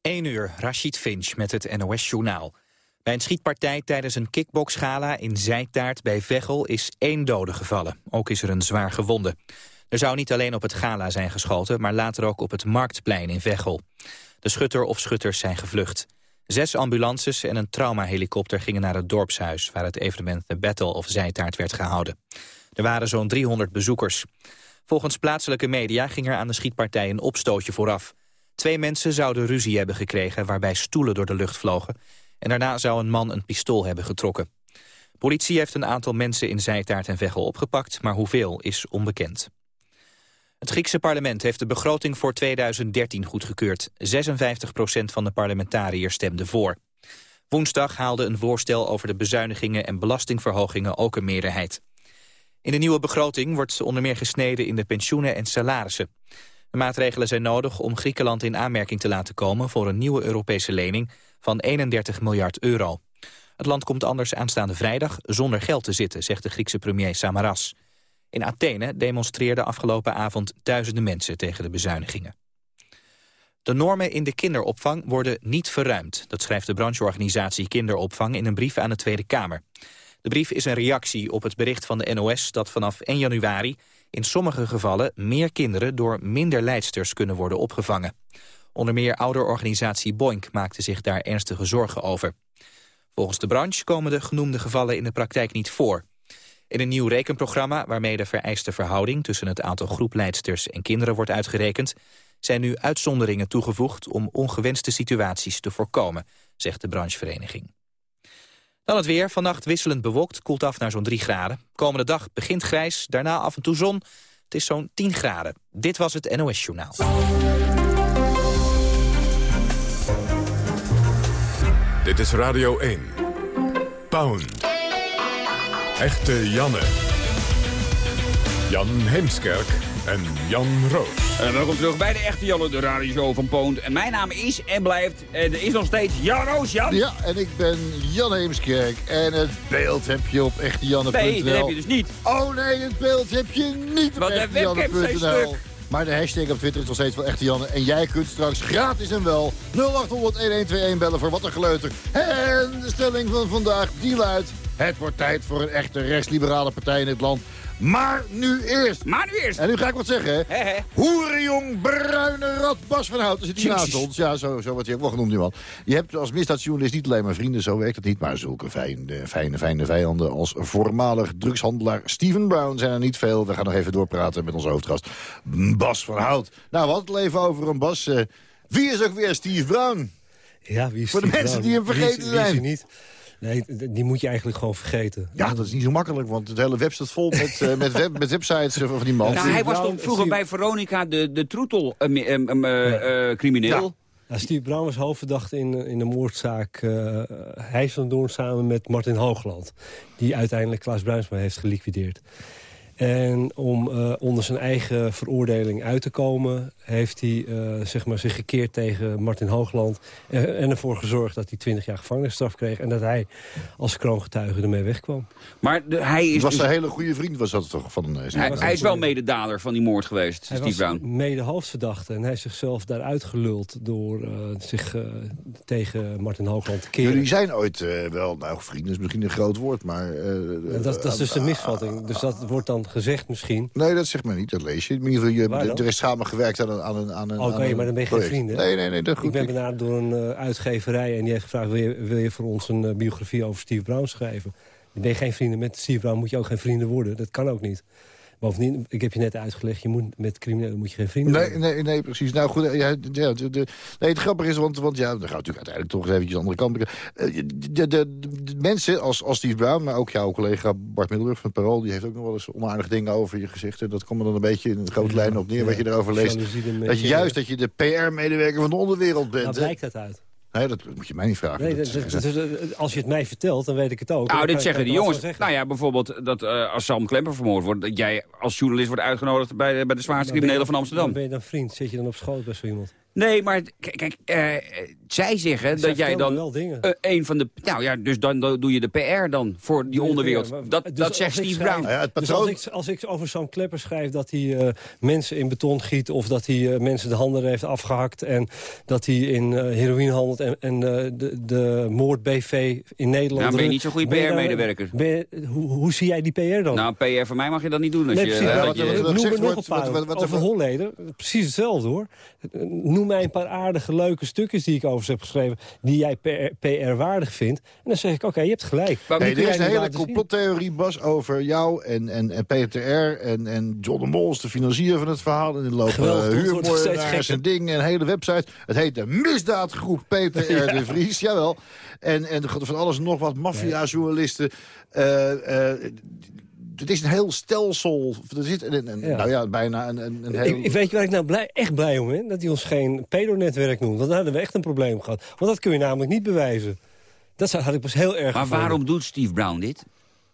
1 uur, Rashid Finch met het NOS-journaal. Bij een schietpartij tijdens een kickboxgala in Zijtaart bij Veghel is één dode gevallen. Ook is er een zwaar gewonde. Er zou niet alleen op het gala zijn geschoten, maar later ook op het Marktplein in Veghel. De schutter of schutters zijn gevlucht. Zes ambulances en een traumahelikopter gingen naar het dorpshuis... waar het evenement The Battle of Zijtaart werd gehouden. Er waren zo'n 300 bezoekers. Volgens plaatselijke media ging er aan de schietpartij een opstootje vooraf. Twee mensen zouden ruzie hebben gekregen waarbij stoelen door de lucht vlogen. En daarna zou een man een pistool hebben getrokken. Politie heeft een aantal mensen in Zijtaart en Veghel opgepakt, maar hoeveel is onbekend. Het Griekse parlement heeft de begroting voor 2013 goedgekeurd. 56 procent van de parlementariërs stemde voor. Woensdag haalde een voorstel over de bezuinigingen en belastingverhogingen ook een meerderheid. In de nieuwe begroting wordt onder meer gesneden in de pensioenen en salarissen. De maatregelen zijn nodig om Griekenland in aanmerking te laten komen... voor een nieuwe Europese lening van 31 miljard euro. Het land komt anders aanstaande vrijdag zonder geld te zitten... zegt de Griekse premier Samaras. In Athene demonstreerden afgelopen avond duizenden mensen tegen de bezuinigingen. De normen in de kinderopvang worden niet verruimd. Dat schrijft de brancheorganisatie Kinderopvang in een brief aan de Tweede Kamer. De brief is een reactie op het bericht van de NOS dat vanaf 1 januari in sommige gevallen meer kinderen door minder leidsters kunnen worden opgevangen. Onder meer ouderorganisatie Boink maakte zich daar ernstige zorgen over. Volgens de branche komen de genoemde gevallen in de praktijk niet voor. In een nieuw rekenprogramma waarmee de vereiste verhouding tussen het aantal groepleidsters en kinderen wordt uitgerekend, zijn nu uitzonderingen toegevoegd om ongewenste situaties te voorkomen, zegt de branchevereniging. Dan het weer. Vannacht wisselend bewolkt, koelt af naar zo'n 3 graden. Komende dag begint grijs, daarna af en toe zon. Het is zo'n 10 graden. Dit was het NOS Journaal. Dit is Radio 1. Pound. Echte Janne. Jan Heemskerk en Jan Roos. En welkom terug bij de echte Janne, de radioshow van Poont. En mijn naam is en blijft, en er is nog steeds Jan Roos, Jan. Ja, en ik ben Jan Heemskerk. En het beeld heb je op echtejanne.nl. Nee, dat heb je dus niet. Oh nee, het beeld heb je niet op echtejanne.nl. Maar de hashtag op Twitter is nog steeds wel echte Janne. En jij kunt straks gratis en wel 0800-1121 bellen voor wat een geleuter. En de stelling van vandaag, die luidt... Het wordt tijd voor een echte rechtsliberale partij in het land. Maar nu eerst. Maar nu eerst. En nu ga ik wat zeggen, hè. Hè, hè. Hoerenjong, bruine rat, Bas van Houten zit hier naast ons. Ja, zo, zo wordt hij ook wel genoemd, die man. Je hebt als misdaadjournalist niet alleen maar vrienden, zo werkt het niet. Maar zulke fijne, fijne, fijne vijanden als voormalig drugshandelaar Steven Brown zijn er niet veel. We gaan nog even doorpraten met onze hoofdgast Bas van Hout. Nou, we hadden het al even over een Bas. eh, wie is ook weer Steve Brown? Ja, wie is Voor de Steve mensen Brown? die hem Wie is- vergeten wie is zijn. hij niet? Nee, die moet je eigenlijk gewoon vergeten. Ja, dat is niet zo makkelijk, want het hele web staat vol met, eh, met, web, met websites eh, van die man. Nou, hij was toch vroeger bij Veronica de, de troetel eh, eh, eh, crimineel. Nou, Steve Brown was hoofdverdachte in, in de moordzaak uh, Hijsseldoorn samen met Martin Hoogland. Die uiteindelijk Klaas Bruinsma heeft geliquideerd. En om eh, onder zijn eigen veroordeling uit te komen... heeft hij eh, zeg maar zich gekeerd tegen Martin Hoogland... eh, en ervoor gezorgd dat hij 20 jaar gevangenisstraf kreeg... en dat hij als kroongetuige ermee wegkwam. Maar de, hij is, Het was dus- een hele goede vriend, was dat toch? Van, hij, was hij is wel mededader van die moord geweest, Hij Steve was Brown. mede hoofdverdachte en hij is zichzelf daaruit geluld... door eh, zich tegen Martin Hoogland te keren. Jullie zijn ooit wel, nou vrienden is misschien een groot woord, maar... eh, dat, dat is dus een misvatting. Dus dat wordt dan gezegd misschien. Nee, dat zegt men niet, dat lees je. In ieder geval, je, er is samen gewerkt aan een, aan een, aan een Oké, maar dan ben je geen vrienden. Nee, nee, nee, dat is Ik goed. ben benaderd door een eh, uitgeverij en die heeft gevraagd... Wil je, wil je voor ons een eh, biografie over Steve Brown schrijven? Dan ben je geen vrienden met Steve Brown, moet je ook geen vrienden worden. Dat kan ook niet. Bovendien, ik heb je net uitgelegd, je moet, met criminelen moet je geen vrienden Nee, worden. nee, nee, precies. Nou goed, ja, ja, de, de- nee, het grappige is, want, want ja, dan gaat natuurlijk uiteindelijk toch eens eventjes de andere kant. Eh, De, de, de, mensen als, als Steve Brown, maar ook jouw collega Bart Middelburg van Parool... die heeft ook nog wel eens onaardige dingen over je gezegd. En dat komt er dan een beetje in de grote lijnen op neer, wat je erover leest. Dat je juist dat je de PR-medewerker van de onderwereld bent. Nou, hè? blijkt dat uit. Nee, dat moet je mij niet vragen. Nee, Dat- dat, dat- dat- dat- als je het mij vertelt, dan weet ik het ook. Nou, Dan dit zeggen die er jongens. Nou ja, bijvoorbeeld dat eh, als Sam Klemper vermoord wordt... dat jij als journalist wordt uitgenodigd bij, de- bij de zwaarste Dan criminelen van Dan Amsterdam. ben je dan vriend? Zit je dan op schoot bij zo iemand? Nee, maar kijk, eh, zij zeggen Zij dat jij dan wel dingen. eh, een van de... Nou ja, dus dan do- doe je de PR dan voor die onderwereld. Maar- Dat, dus dat zegt Steve Brown. Ja, het Dus als ik, als ik over zo'n klepper schrijf dat hij eh, mensen in beton giet... of dat hij eh, mensen de handen heeft afgehakt... en dat hij in eh, heroïne handelt en, en eh, de, de moord BV in Nederland... Nou, ben je niet zo'n goede PR-medewerker. Hoe, hoe zie jij die PR dan? Nou, PR voor mij mag je dat niet doen. Als Nee, je, precies. Ja, dat wat- je- wat- Noem er nog een paar. wat- wat- wat- over Holleden, precies hetzelfde hoor. Noem mij een paar aardige, leuke stukjes die ik over heb geschreven... die jij PR-waardig vindt. En dan zeg ik, oké, je hebt gelijk. Maar Nee, er is een hele complottheorie, Bas, over jou en, en, en PTR en, en John de Mol is de financier van het verhaal. En er lopen uh, huurmoordenaars en dingen en een hele website. Het heet de misdaadgroep PTR de Vries, jawel. En, en van alles en nog wat, maffia-journalisten. Eh, eh, het is een heel stelsel. Er zit een, een- Ja. nou ja, bijna een, een, een heel... Ik, ik weet je waar ik nou blij, echt blij om ben? Dat hij ons geen pedonetwerk noemt. Want dan hadden we echt een probleem gehad. Want dat kun je namelijk niet bewijzen. Dat zou- had ik pas heel erg Maar gevonden. waarom doet Steve Brown dit?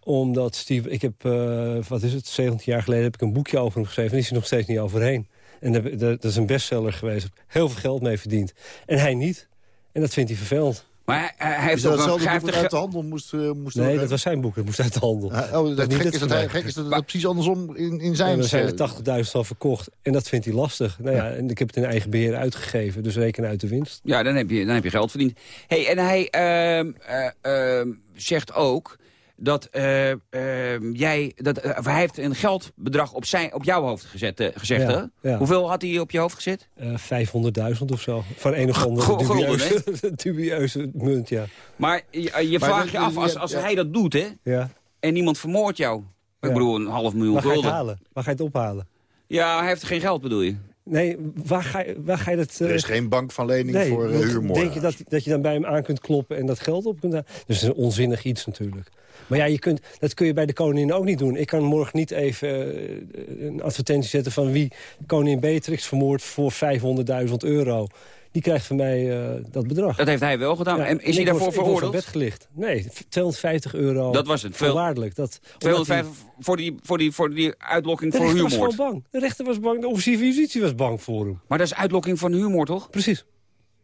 Omdat Steve... Ik heb, eh, wat is het, 17 jaar geleden heb ik een boekje over hem geschreven... en die is er nog steeds niet overheen. En dat, dat- dat is een bestseller geweest. Heel veel geld mee verdiend. En hij niet. En dat vindt hij vervelend. Maar hij, hij heeft dat ook een, hetzelfde hij boek uit de handel moest, eh, moest Nee, dat was zijn boek. Dat moest uit de handel. Ah, Oh, dat niet gek het is, dat hij, gek is dat het precies andersom in, in zijn En er zijn er 80.000 al verkocht. En dat vindt hij lastig. Nou ja, en ik heb het in eigen beheer uitgegeven. Dus reken uit de winst. Ja, dan heb je, dan heb je geld verdiend. Hey, en hij ehm, eh, ehm, zegt ook dat eh, ehm, jij... Dat, eh, hij heeft een geldbedrag op, zijn, op jouw hoofd gezet, eh, gezegd, Ja, hè? ja. Hoeveel had hij op je hoofd gezet? Eh 500.000 of zo. Van een of andere dubieuze, dubieuze munt, ja. Maar je, je Maar vraagt je af, als, als ja. hij dat doet, hè? ja. En niemand vermoordt jou. Ik Ja. bedoel, een half miljoen Waar ga je het gulden. halen? Waar ga je het ophalen? Ja, hij heeft geen geld, bedoel je? Nee, waar ga je, waar ga je dat... Er is geen bank van lening nee, voor uh, huurmoord. Denk je dat, dat je dan bij hem aan kunt kloppen en dat geld op kunt halen? Dus dat is een onzinnig iets natuurlijk. Maar ja, je kunt, dat kun je bij de koningin ook niet doen. Ik kan morgen niet even eh, een advertentie zetten van wie koningin Beatrix vermoord voor 500.000 euro. Die krijgt van mij eh, dat bedrag. Dat heeft hij wel gedaan. Ja, en is ik hij daarvoor ik veroordeeld? bed gelicht. Nee, 250 euro. Dat was het, veel- Voorwaardelijk. Dat, omdat 205 voor die, voor, die, voor die uitlokking die- voor huurmoord. De rechter was bang. De officier van justitie was bang voor hem. Maar dat is uitlokking van huurmoord, toch? Precies.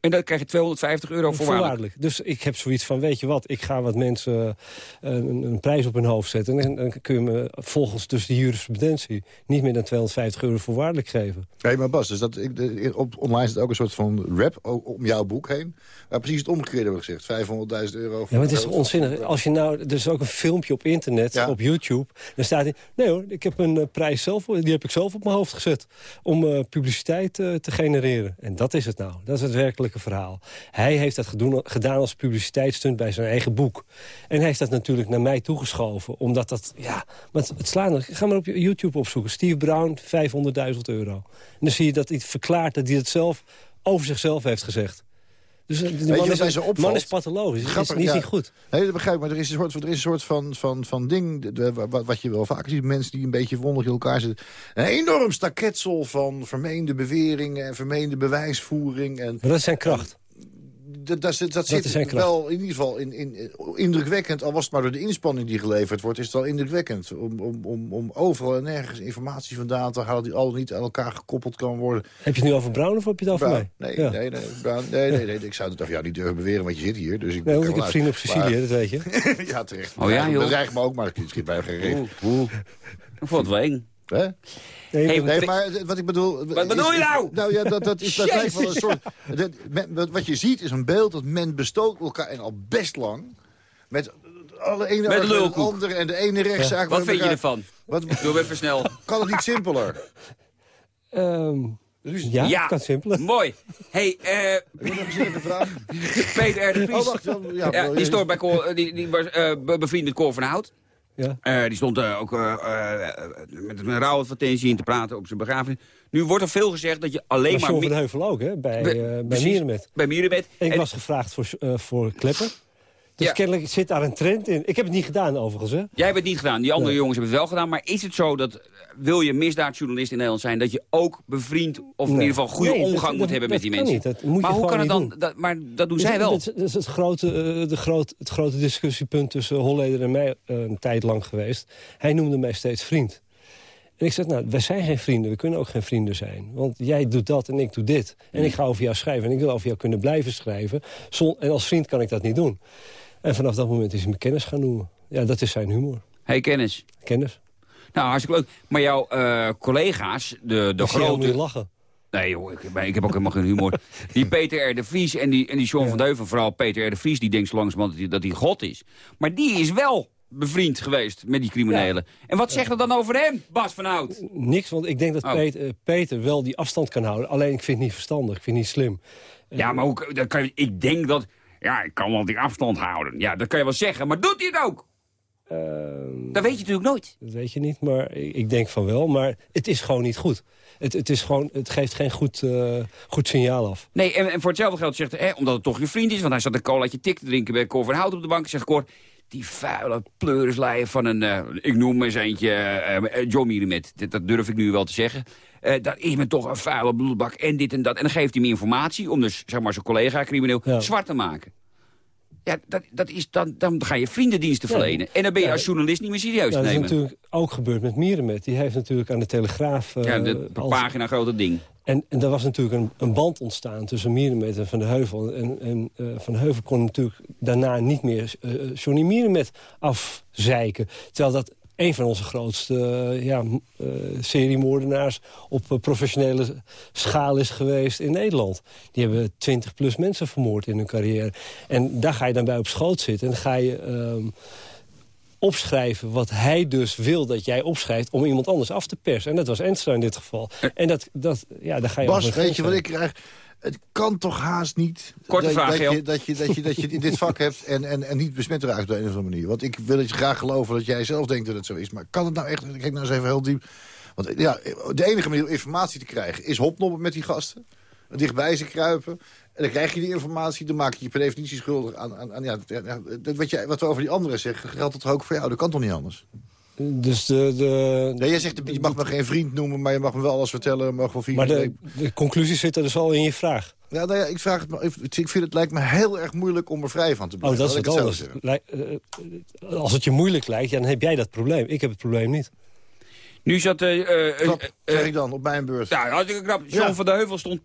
En dan krijg je 250 euro voorwaardelijk. Dus ik heb zoiets van, weet je wat, ik ga wat mensen eh, een, een prijs op hun hoofd zetten. En dan kun je me volgens dus de jurisprudentie niet meer dan 250 euro voorwaardelijk geven. Nee, maar Bas, dus dat, ik, de- op, online zit ook een soort van rap om jouw boek heen. Waar precies het omgekeerde wordt gezegd. 500.000 euro. Ja, maar het is onzinnig. Als je nou, er is ook een filmpje op internet, Ja. op YouTube. Dan staat hij, nee hoor, ik heb een eh, prijs zelf, die heb ik zelf op mijn hoofd gezet. Om eh, publiciteit eh, te genereren. En dat is het nou. Dat is het verhaal. Hij heeft dat gedaan als publiciteitsstunt bij zijn eigen boek. En hij heeft dat natuurlijk naar mij toegeschoven. Omdat dat, ja, maar het, het slaan. Ga maar op YouTube opzoeken. Steve Brown, 500.000 euro. En dan zie je dat hij verklaart dat hij het zelf over zichzelf heeft gezegd. Dus eh, die man, is, zo opvalt? man is pathologisch. Het is niet, ja. niet goed. Nee, dat begrijp ik. Maar er is een soort, er is een soort van, van, van ding, de- wat, wat je wel vaker ziet. Mensen die een beetje wonderlijk in elkaar zitten. Een enorm staketsel van vermeende beweringen en vermeende bewijsvoering. En Maar dat is zijn kracht. Dat, dat, zit- dat wel in ieder geval in, in, indrukwekkend. Al was het maar door de inspanning die geleverd wordt, is het wel indrukwekkend. Om, om, om, om overal en nergens informatie vandaan te halen die al niet aan elkaar gekoppeld kan worden. Heb je het nu over Brown of heb je het over mij? nee, Ja. nee, nee, Brown, nee, nee, nee, ik zou het over jou niet durven beweren, want je zit hier. Dus ik Nee, want ik heb vrienden op. Sicilië, dat weet je. Ja, terecht. Oh ja, joh. Dat dreigt me ook, maar het schiet bij geen reet. Oeh, oeh. Ik vond het wel eng. Hè? Nee, Hey, maar- Nee, maar wat ik bedoel... Wat bedoel je nou? Nou ja, dat, dat, is, dat lijkt wel een soort... dat- men- wat- wat je ziet is een beeld dat men bestookt elkaar en al best lang... met alle ene Met en de andere en de ene rechtszaak... Wat waar vind je ervan? Wat, Doe even snel. kan het niet simpeler? Ehm, Dus, ja, Ja. het kan simpeler. Mooi. hey, eh vraag. Peter R. de Vries. Oh, wacht. Ja, ja, Ja, die, stond bij Cor, eh, die, die was eh, be- bevriend met Cor van Hout. Ja. Eh, die stond eh, ook eh, met een rouwadvertentie in te praten op zijn begrafenis. Nu wordt er veel gezegd dat je alleen Maar maar... Van Heuvel ook, hè? Bij, bij. Mierenmet. Bij Mierenbed. En ik En- was gevraagd voor, voor Klepper. Dus Ja. kennelijk zit daar een trend in. Ik heb het niet gedaan, overigens, hè? Jij hebt het niet gedaan, die andere Nee. jongens hebben het wel gedaan. Maar is het zo dat, wil je misdaadjournalist in Nederland zijn... dat je ook bevriend of in Nee. ieder geval goede Nee, omgang dat- moet dat- hebben met die mensen? niet. Dat moet je maar hoe kan het dan? Dat, maar dat doen zij Dus wel. Dat, is het grote, eh, de groot, het grote discussiepunt tussen Holleder en mij eh, een tijd lang geweest. Hij noemde mij steeds vriend. En ik zeg, nou, wij zijn geen vrienden, we kunnen ook geen vrienden zijn. Want jij doet dat en ik doe dit. En ik ga over jou schrijven en ik wil over jou kunnen blijven schrijven. En als vriend kan ik dat niet doen. En vanaf dat moment is hij me kennis gaan noemen. Ja, dat is zijn humor. Hey, kennis. Kennis. Nou, hartstikke leuk. Maar jouw eh, collega's, de, de Ik grote... nu lachen. Nee joh, ik, ik heb ook helemaal geen humor. Die Peter R. de Vries en die, en die John van Deuven, vooral Peter R. de Vries... die denkt zo langzamerhand dat hij, dat God is. Maar die is wel bevriend geweest met die criminelen. En wat zegt dat dan over hem, Bas van Hout? Niks, want ik denk dat Oh. Peter, eh, Peter wel die afstand kan houden. Alleen ik vind het niet verstandig, ik vind het niet slim. Ja, maar hoe, dan kan ik denk dat... Ja, ik kan wel die afstand houden. Ja, dat kan je wel zeggen, maar doet hij het ook? Ehm, Dat weet je natuurlijk nooit. Dat weet je niet, maar ik, denk van wel. Maar het is gewoon niet goed. Het, het, is gewoon, het geeft geen goed, eh, goed signaal af. Nee, en, en voor hetzelfde geld zegt hij, omdat het toch je vriend is... want hij zat een colaatje tik te drinken bij Cor van Hout op de bank... zegt Cor, die vuile pleurisleier van een... eh, ik noem eens eentje eh, John Mierenmet. Dat, dat durf ik nu wel te zeggen. Eh, dat is me toch een vuile bloedbak en dit en dat. En dan geeft hij hem informatie om dus zeg maar, zijn collega-crimineel Ja. zwart te maken. Ja, dat, dat is dan, dan ga je vriendendiensten Ja. verlenen. En dan ben je Ja. als journalist niet meer serieus te dat is nemen. natuurlijk ook gebeurd met Mierenmet. Die heeft natuurlijk aan de Telegraaf... ja, de als- pagina grote ding. En, en er was natuurlijk een, een band ontstaan tussen Mierenmet en Van de Heuvel. En, en eh, Van de Heuvel kon natuurlijk daarna niet meer eh, Johnny Mierenmet afzeiken. Terwijl dat een van onze grootste eh, ja, seriemoordenaars op professionele schaal is geweest in Nederland. Die hebben 20 plus mensen vermoord in hun carrière. En daar ga je dan bij op schoot zitten. En ga je ehm, opschrijven wat hij dus wil dat jij opschrijft... om iemand anders af te persen. En dat was Enstra in dit geval. En dat, dat, ja, daar ga je Bas, weet je wat ik krijg? Het kan toch haast niet Korte dat, vraag, dat, je, dat, je, dat, je, dat je het in dit vak hebt en, en, en niet besmet raakt op de een of andere manier. Want ik wil het je graag geloven dat jij zelf denkt dat het zo is. Maar kan het nou echt... Kijk nou eens even heel diep. Want ja, de enige manier om informatie te krijgen is hopnoppen met die gasten. Dichtbij ze kruipen. En dan krijg je die informatie. Dan maak je je per definitie schuldig aan... aan, aan ja, dat wat, jij, wat we over die anderen zeggen, geldt dat toch ook voor jou? Dat kan toch niet anders? Dus de, de, Nee, jij zegt, je mag me geen vriend noemen, maar je mag me wel alles vertellen. Mag wel via maar de, de conclusie zit er dus al in je vraag. Ja, nou ja, ik vraag het even. Ik vind het lijkt me heel erg moeilijk om er vrij van te Oh, blijven. dat is het anders. Lij- eh, als het je moeilijk lijkt, ja, dan heb jij dat probleem. Ik heb het probleem niet. Nu zat... eh eh, eh, Knap, eh, zeg ik dan, op mijn beurt. Ja, hartstikke knap. John Ja. van der Heuvel stond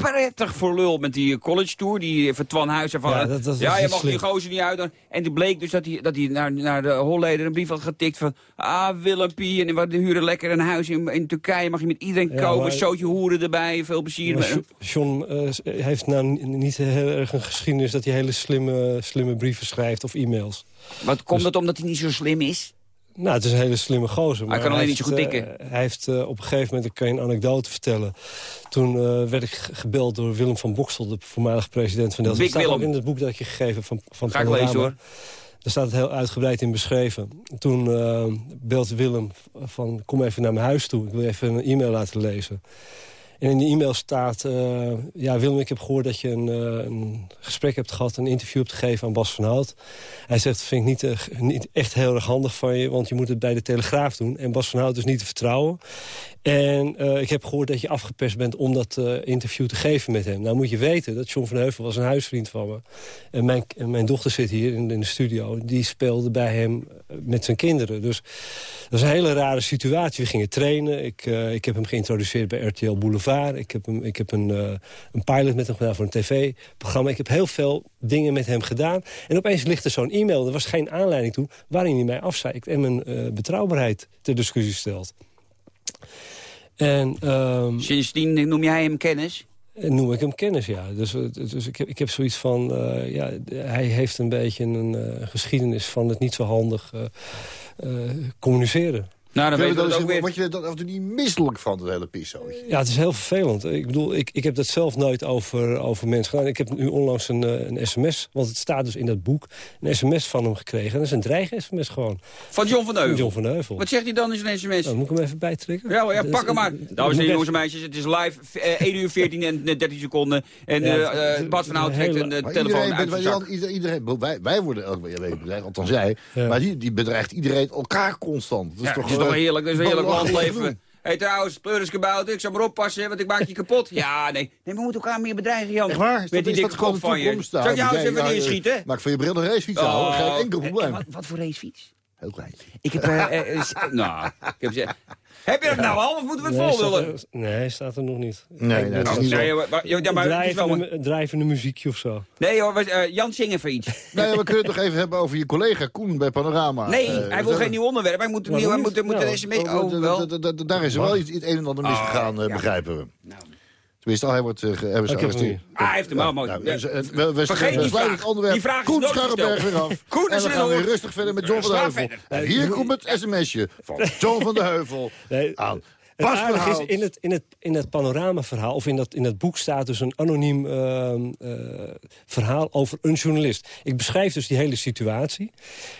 prettig voor lul met die college tour. Die van Twan Huizen van... Ja, dat- dat is ja, je mag die gozer niet uit. En toen bleek dus dat hij, dat hij naar, naar de Holleder een brief had getikt van... Ah, Willempie, en we huren lekker een huis in, in Turkije. Mag je met iedereen Ja, komen, maar- zootje hoeren erbij, veel plezier. Maar John eh, heeft nou niet heel erg een geschiedenis... dat hij hele slimme, slimme brieven schrijft of e-mails. Wat komt het omdat hij niet zo slim is? Nou, het is een hele slimme gozer. Maar kan alleen niet zo goed heeft, dikken. eh, hij heeft eh, op een gegeven moment, ik kan je een anekdote vertellen... toen eh, werd ik ge- gebeld door Willem van Boksel, de voormalige president van Delft. Dat staat ook in het boek dat ik je gegeven van, van Ga ik lezen, hoor. Daar staat het heel uitgebreid in beschreven. Toen eh belt Willem van, kom even naar mijn huis toe. Ik wil even een e-mail laten lezen. En in die e-mail staat... eh, ja, Willem, ik heb gehoord dat je een, eh, een gesprek hebt gehad... een interview hebt gegeven aan Bas van Hout. Hij zegt, vind ik niet, eh, niet echt heel erg handig van je... want je moet het bij de Telegraaf doen. En Bas van Hout is niet te vertrouwen. En ik heb gehoord dat je afgeperst bent om dat interview te geven met hem. Nou moet je weten dat John van Heuvel was een huisvriend van me. En mijn, mijn dochter zit hier in, in de studio. Die speelde bij hem met zijn kinderen. Dus dat is een hele rare situatie. We gingen trainen. Ik, ik heb hem geïntroduceerd bij RTL Boulevard. Ik heb, hem, ik heb een, eh, een pilot met hem gedaan voor een tv-programma. Ik heb heel veel dingen met hem gedaan. En opeens ligt er zo'n e-mail. Er was geen aanleiding toe waarin hij mij afzeikt... en mijn eh, betrouwbaarheid ter discussie stelt. En, ehm, Sindsdien noem jij hem kennis? en noem ik hem kennis, ja. Dus, eh, dus ik, heb, ik heb zoiets van... eh, ja, hij heeft een beetje een eh, geschiedenis van het niet zo handig eh, eh, communiceren. Nou, dan weten we dat ook weer. Word je er dan af en toe niet misselijk van, dat hele pissootje? Ja, het is heel vervelend. Ik bedoel, ik, ik heb dat zelf nooit over, over mensen gedaan. Ik heb nu onlangs een, eh, een sms, want het staat dus in dat boek... een sms van hem gekregen. En dat is een dreig-sms gewoon. Van John van Heuvel. John van Heuvel. Wat zegt hij dan in zijn sms? Nou, moet ik hem even bijtrekken? Ja, ja, pak is- hem maar. en heren, ik jongens en meisjes, het is live. eh, 1 uur 14 en eh, 13 seconden. En Ja, eh, het- eh, Bart van Hout trekt een eh, Maar telefoon iedereen, uit zijn wij- zak. iedereen, iedereen- wij, wij worden elke week bedreigd, althans jij. Ja. Maar die, die bedreigt iedereen elkaar constant. Dat Ja, toch, is toch heerlijk, dat is een heerlijk landleven. Hé hey, trouwens, pleurenskabouter, ik zal maar oppassen, want ik maak je kapot. Ja, nee. Nee, we moeten elkaar meer bedreigen, Jan. Echt waar? Met dat, die dikke kop van je. Zal ik jou eens even ja, neerschieten? Maak van je bril een racefiets Oh. houden, geen enkel En- probleem. Wat, wat voor racefiets? Heel kleintje. Ik heb... eh, eh, eh, nou, ik heb ze... Heb je dat nou al, of moeten we het Nee, vol staat willen? er, nee, staat er nog niet. Nee, nee, het is Oh, niet nee, zo. maar- ja, maar het is wel drijvende, een- drijvende muziekje of zo. Nee hoor, we- eh, Jan, zing even iets. Nee, we kunnen het nog even hebben over je collega Koen bij Panorama. Nee, Eh, hij wil dat- geen nieuw onderwerp. Hij moet nieuw, hij moet, moet Nou. Oh, Oh, d- Daar is er wel iets, iets een en ander misgegaan, eh, ja. begrijpen we. Tenminste, hij wordt... eh, gearresteerd. Ah, hij heeft hem wel mooi. Nou, Ja. dus, eh, we, we, Vergeet die vraag. het onderwerp Die vraag is Koen Scharrenberg weer af. Koen en is we gaan weer rustig verder met John van de Heuvel. En hier komt het sms'je van John van de Heuvel Nee, aan. Het Pas aardige is, in het, in het, in het panoramaverhaal, of in dat, in dat boek staat dus een anoniem ehm, eh, verhaal over een journalist. Ik beschrijf dus die hele situatie.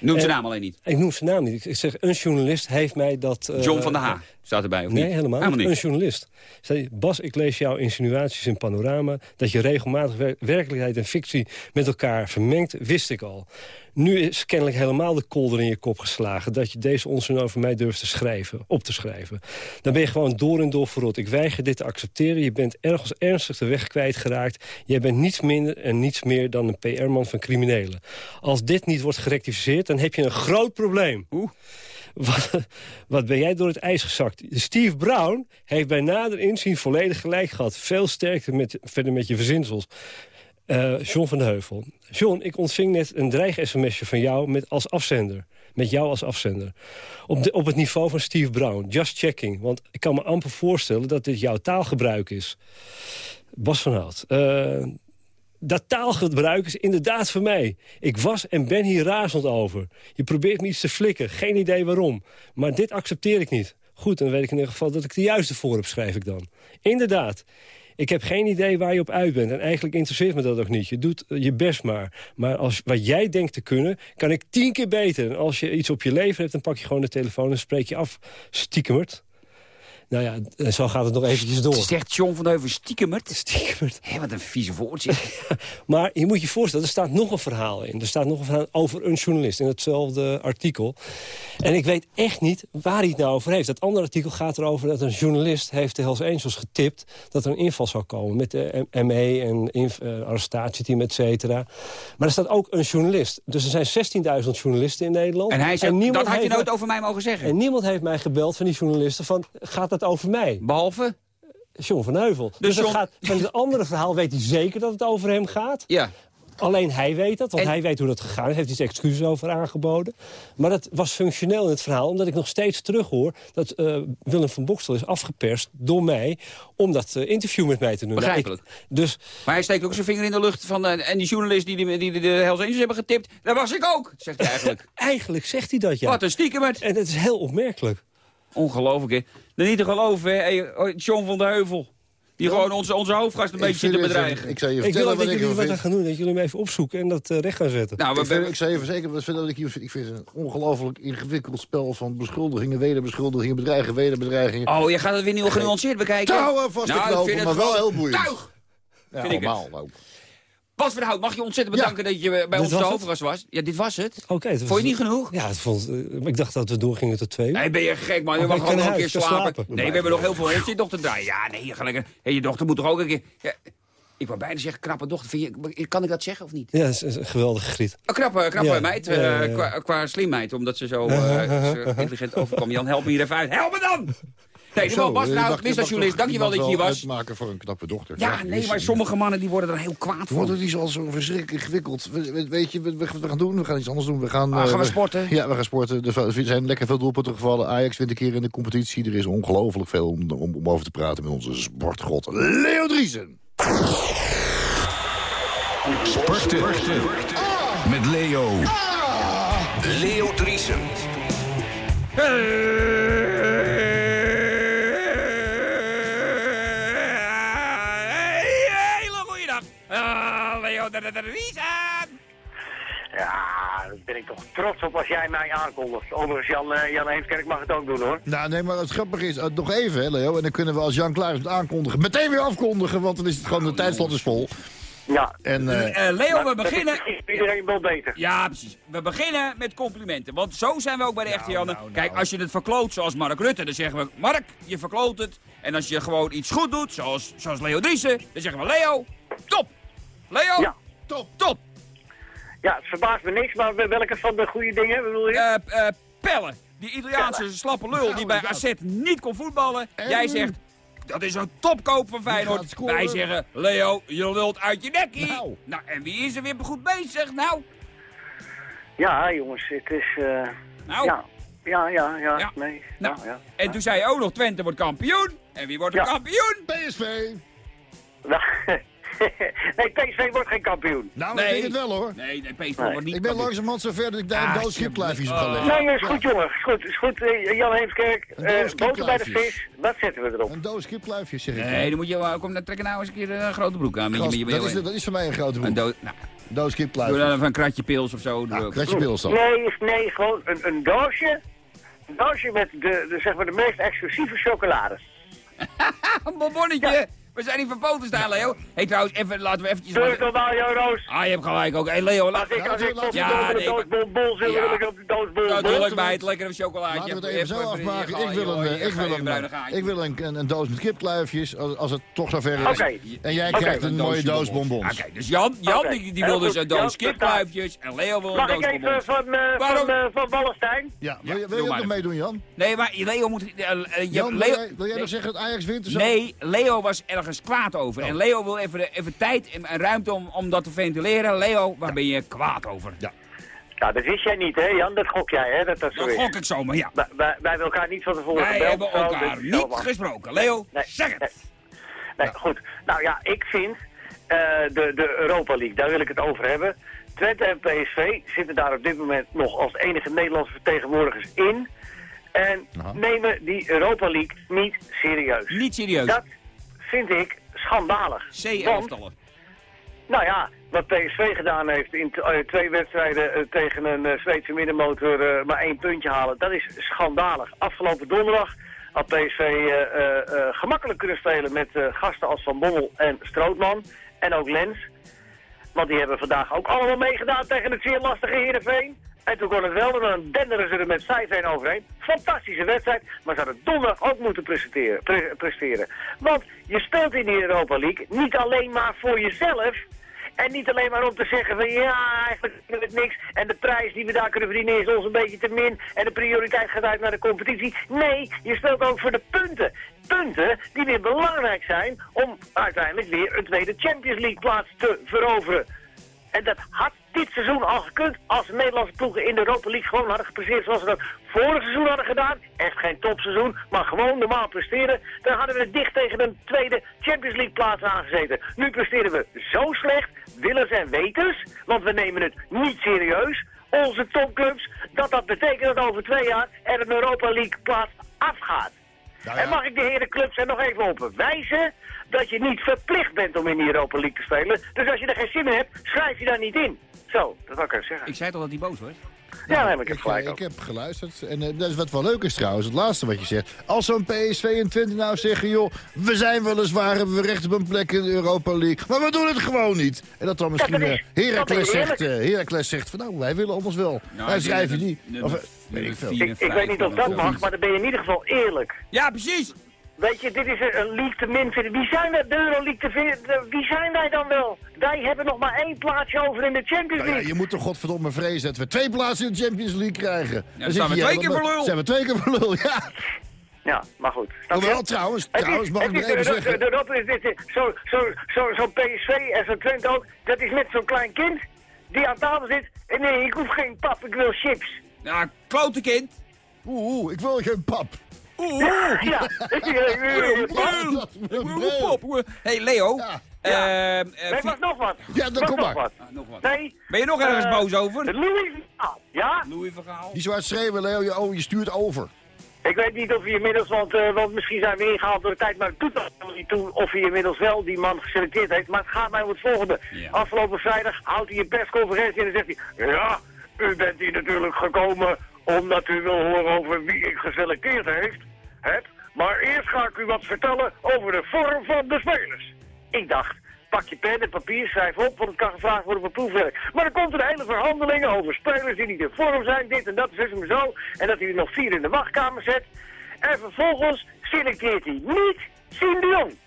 Noem zijn naam alleen niet. Ik noem zijn naam niet. Ik zeg, een journalist heeft mij dat... eh, John van der Haa staat erbij, of Nee, niet? helemaal, Helemaal niet. niet. Een journalist. Zei, Bas, ik lees jouw insinuaties in Panorama... dat je regelmatig wer- werkelijkheid en fictie met elkaar vermengt, wist ik al. Nu is kennelijk helemaal de kolder in je kop geslagen... dat je deze onzin over mij durft te schrijven, op te schrijven. Dan ben je gewoon door en door verrot. Ik weiger dit te accepteren. Je bent ergens ernstig de weg kwijtgeraakt. Jij bent niets minder en niets meer dan een PR-man van criminelen. Als dit niet wordt gerectificeerd, dan heb je een groot probleem. Oeh. Wat, wat ben jij door het ijs gezakt? Steve Brown heeft bij nader inzien volledig gelijk gehad. Veel sterker met, verder met je verzinsels. Eh, John van de Heuvel. John, ik ontving net een dreig-sms'je van jou met als afzender. Met jou als afzender. Op, op het niveau van Steve Brown. Just checking. Want ik kan me amper voorstellen dat dit jouw taalgebruik is. Bas van Hout. Dat taalgebruik is inderdaad voor mij. Ik was en ben hier razend over. Je probeert me iets te flikken, geen idee waarom. Maar dit accepteer ik niet. Goed, dan weet ik in ieder geval dat ik de juiste voor heb, schrijf ik dan. Inderdaad. Ik heb geen idee waar je op uit bent. En eigenlijk interesseert me dat ook niet. Je doet eh, je best maar. Maar als, wat jij denkt te kunnen, kan ik tien keer beter. Als je iets op je leven hebt, dan pak je gewoon de telefoon... en spreek je af, stiekemert. Nou ja, en zo gaat het nog eventjes door. Zegt John van Heuvel stiekemert? Stiekemert. Hé, wat een vieze woordje. Maar je moet je voorstellen, er staat nog een verhaal in. Er staat nog een verhaal over een journalist in hetzelfde artikel. En ik weet echt niet waar hij het nou over heeft. Dat andere artikel gaat erover dat een journalist heeft de Hells Angels getipt... dat er een inval zou komen met de ME en eh, arrestatieteam, et cetera. Maar er staat ook een journalist. Dus er zijn 16.000 journalisten in Nederland. En hij niemand dat had je nooit over mij mogen zeggen. En niemand heeft mij gebeld van die journalisten van... gaat dat over mij? Behalve? John van Heuvel. Dus, het John- gaat, van het andere verhaal weet hij zeker dat het over hem gaat. Ja. Alleen hij weet dat, want En- hij weet hoe dat gegaan is. heeft iets excuses over aangeboden. Maar dat was functioneel in het verhaal, omdat ik nog steeds terughoor... dat eh, Willem van Bokstel is afgeperst door mij... om dat eh, interview met mij te doen. Nou, Begrijpelijk. ik- dus Maar hij steekt ook zijn vinger in de lucht van... eh, en die journalist die, die, die de Hells Angels hebben getipt, daar was ik ook, zegt hij eigenlijk. eigenlijk zegt hij dat, ja. Wat een stiekemert. En het is heel opmerkelijk. Ongelooflijk, hè? Dan niet te geloven, hè? Hey, oh, John van de Heuvel. Die gewoon onze, onze hoofdgast een Ik beetje zit te vind- bedreigen. Ik zou je Ik wil vertellen dat wat ik jullie wat aan vind. gaan doen. Dat jullie hem even opzoeken en dat eh, recht gaan zetten. nou, Ik, vind, ik zou je verzekeren wat wat ik hier vind. Ik vind het een ongelooflijk ingewikkeld spel van beschuldigingen, wederbeschuldigingen, bedreigen, wederbedreigingen. Oh, je gaat het weer nieuw genuanceerd bekijken. Touwen vast Nou, ik vind het maar wel heel boeiend. Tuig! ja, vind ik het. ook. Bas van Hout, mag je ontzettend bedanken dat je bij Dit ons de het? hoofdgast was. Ja, dit was het. Oké. Vond je niet genoeg? Ja, het vond, eh, ik dacht dat we doorgingen tot twee uur. Nee, ben je gek, man. Je Oh, mag gewoon nog een keer slapen. slapen. Nee, we hebben nog heel veel. Heeft je dochter draaien? Ja, nee, gelijk. Hé, je dochter moet toch ook een keer... Ja, ik wou bijna zeggen, knappe dochter. Vind je, kan ik dat zeggen of niet? Ja, dat is een geweldige griet. Een knappe, knappe Ja, meid, eh. Qua, qua slimheid, omdat ze zo eh, zo intelligent overkwam. Jan, help me hier even uit. Help me dan! Nee, Zo, Bas misdaadjournalist, toch dankjewel dat je hier was. uitmaken voor een knappe dochter. Ja, nee, maar sommige mannen die worden er heel kwaad wordt het is al zo verschrikkelijk ingewikkeld. We- we- Weet je, we, we, we gaan doen, we gaan iets anders doen. We gaan, Ah, eh, gaan we sporten? Ja, we gaan sporten. Er zijn lekker veel doelpunten gevallen. Ajax wint een keer in de competitie. Er is ongelooflijk veel om, om, om over te praten met onze sportgod Leo Driesen. Sporten. Met Leo. Leo Driesen. Riesen. Ja, daar ben ik toch trots op als jij mij aankondigt. Overigens, Jan, eh, Jan Heemskerk mag het ook doen, hoor. Nou, nee, maar het grappige is, eh, nog even, hè, Leo. En dan kunnen we als Jan klaar is met aankondigen, meteen weer afkondigen. Want dan is het gewoon, de tijdslot is vol. Ja. En eh, Eh, Leo, we beginnen... iedereen wel beter. Ja, precies. We beginnen met complimenten. Want zo zijn we ook bij de echte Janne. nou, Kijk, als je het verkloot zoals Mark Rutte, dan zeggen we... Mark, je verkloot het. En als je gewoon iets goed doet, zoals, zoals Leo Driessen, dan zeggen we Leo, top. Leo, Ja. Top, top. Ja, het verbaast me niks, maar welke van de goede dingen bedoel je? Eh, eh, Pelle, die Italiaanse slappe lul die bij AZ niet kon voetballen. Jij zegt, dat is een topkoop van Feyenoord. Wij zeggen, Leo, je lult uit je nekkie. Nou. Nou, en wie is er weer goed bezig? Nou, Ja, jongens, het is... eh, nou. Ja, ja, ja, ja, Ja. nee. Nou, ja, ja. En toen zei je ook nog, Twente wordt kampioen. En wie wordt er kampioen? PSV. Nou, nee, PSV wordt geen kampioen. Nou, Nee. ik denk het wel hoor. Nee, nee, PSV Nee. wordt niet Ik ben langzamerhand zover dat ik daar Ah, een doos schipkluifjes op ga oh. leggen. Nee, is goed, jongen. Is goed, is goed. Eh, Jan Heemskerk, Een eh doos boter bij de vis, dat zetten we erop. Een doos schipkluifjes zeg ik. Nee, dan moet je wel, kom, dan trek nou eens een keer een grote broek aan. Met je, Gast, met je, dat, is, dat is voor mij een grote een broek. doos, nou, Een doos doe dan even een kratje pils of zo. Ja, kratje pils dan. Nee, nee, gewoon een, een doosje. Een doosje met de, de, zeg maar de meest exclusieve chocolade. Een bonbonnetje. We zijn hier van poten staan, Leo. Hé, hey, trouwens, even, laten we eventjes... Doe het normaal, Jo Roos. Ah, je hebt gelijk ook. Hé, hey, Leo, laat... Als ik, als ik op de ja, doos nee, de doos bol, bol zit, wil ik op de doos bol Dat bol. wil ik bij het lekkere chocolaatje. Laten we het even zo afmaken. Ik Ik wil een, eh, ik wil een, ik wil een, een, een doos met kipkluifjes, als, als het toch zover is. Oké. En jij Oké. krijgt een mooie doos Oké, bonbons. dus Jan, Jan Oké, die, die wil dus een doos kipkluifjes en Leo wil een Mag doos ik even bonbons. van, eh Waarom? van, eh van? Ja, wil je, ook nog even. meedoen, Jan? Nee, maar Leo moet... eh, eh, Jan, wil Leo, jij, nog zeggen dat Ajax wint of zo? Nee, Leo was ergens kwaad over. Oh. En Leo wil even, even tijd en en ruimte om, om dat te ventileren. Leo, waar ben je kwaad over? Ja. Nou, dat wist jij niet, hè Jan? Dat gok jij, hè? Dat dat zo Dat is. gok ik zomaar, ja. Wij, wij, wij hebben elkaar niet van tevoren Wij gebeld. hebben of zo, elkaar niet allemaal- gesproken. Leo, Nee, zeg het. Nee, goed. Nou ja, ik vind eh, de, de Europa League, daar wil ik het over hebben. Twente en PSV zitten daar op dit moment nog als enige Nederlandse vertegenwoordigers in. En Aha. nemen die Europa League niet serieus. Niet serieus. Dat vind ik schandalig. C-elftallen. nou ja, wat PSV gedaan heeft in eh, twee wedstrijden eh, tegen een eh, Zweedse middenmotor maar één puntje halen, dat is schandalig. Afgelopen donderdag had PSV gemakkelijk kunnen spelen met gasten als Van Bommel en Strootman en ook Lens. Want die hebben vandaag ook allemaal meegedaan tegen het zeer lastige Heerenveen. En toen kon het wel, en dan denderen ze er met 5-1 overheen. Fantastische wedstrijd, maar ze hadden donderdag ook moeten presteren, pre- presteren. Want je speelt in die Europa League niet alleen maar voor jezelf... En niet alleen maar om te zeggen van ja, eigenlijk we het niks. En de prijs die we daar kunnen verdienen is ons een beetje te min. En de prioriteit gaat uit naar de competitie. Nee, je speelt ook voor de punten. Punten die weer belangrijk zijn om uiteindelijk weer een tweede Champions League plaats te veroveren. En dat had dit seizoen al gekund als de Nederlandse ploegen in de Europa League gewoon hadden gepresteerd zoals ze dat vorig seizoen hadden gedaan. Echt geen topseizoen, maar gewoon normaal presteren. Dan hadden we dicht tegen een tweede Champions League plaats aangezeten. Nu presteren we zo slecht, willens en wetens, want we nemen het niet serieus. Onze topclubs, dat dat betekent dat over twee jaar er een Europa League plaats afgaat. Nou ja. En mag ik de heren clubs er nog even op wijzen dat je niet verplicht bent om in die Europa League te spelen. Dus als je er geen zin in hebt, schrijf je daar niet in. Zo, dat wil ik even zeggen. Ik zei toch dat hij boos wordt? Ja, nee, maar ik heb Ik, gelijk eh, ook. ik heb geluisterd. En eh, dat is wat wel leuk is trouwens, het laatste wat je zegt. Als zo'n PSV en Twente nou zeggen, joh, we zijn weliswaar, hebben we recht op een plek in de Europa League. Maar we doen het gewoon niet. En dat dan misschien dat is- eh, Heracles, zegt, eh, Heracles zegt van, nou, wij willen anders wel. Nou, dan ik schrijf je denk niet. Of, eh, weet ik veel. Ik, ik weet niet of dat mag, maar dan ben je in ieder geval eerlijk. Ja, precies. Weet je, dit is een, league te min vinden. Wie zijn wij, de Euroleague te vinden? de- Wie zijn wij dan wel? Wij hebben nog maar één plaatsje over in de Champions Nou ja, League. je moet toch godverdomme vrezen dat we twee plaatsen in de Champions League krijgen. dan zit staan we twee keer voor lul. Zijn we twee keer voor lul, ja. Ja, maar goed. Je? Hoewel, trouwens, trouwens mag ik nog even de- zeggen... Zo'n zo, zo, zo'n PSV en zo'n Twente ook, dat is net zo'n klein kind die aan tafel zit. En nee, ik hoef geen pap, ik wil chips. Ja, klote kind. Oeh, oeh, ik wil geen pap. Oeh, oeh. Ja, Hé, hey, Leo. Ja. Ehm, eh, Nee, nog wat. Ja, dan kom nog maar. wat. Ah, nog wat. Nee. Ben je nog ergens eh, boos over? Louis Vergaal, ja? Louis Vergaal. Die zo hard schreeuwen, Leo, je, oh, je stuurt over. Ik weet niet of hij inmiddels, want, eh, want misschien zijn we ingehaald door de tijd, maar het doet helemaal niet toe of hij inmiddels wel die man geselecteerd heeft. Maar het gaat mij om het volgende. Ja. Afgelopen vrijdag houdt hij een persconferentie en dan zegt hij, ja, u bent hier natuurlijk gekomen omdat u wil horen over wie ik geselecteerd heeft. Hebt. Maar eerst ga ik u wat vertellen over de vorm van de spelers. Ik dacht, pak je pen en papier, schrijf op, want het kan gevraagd worden voor proefwerk. Maar dan komt er hele verhandelingen over spelers die niet in vorm zijn, dit en dat, zus en zo. En dat hij er nog vier in de wachtkamer zet. En vervolgens selecteert hij niet Sien de.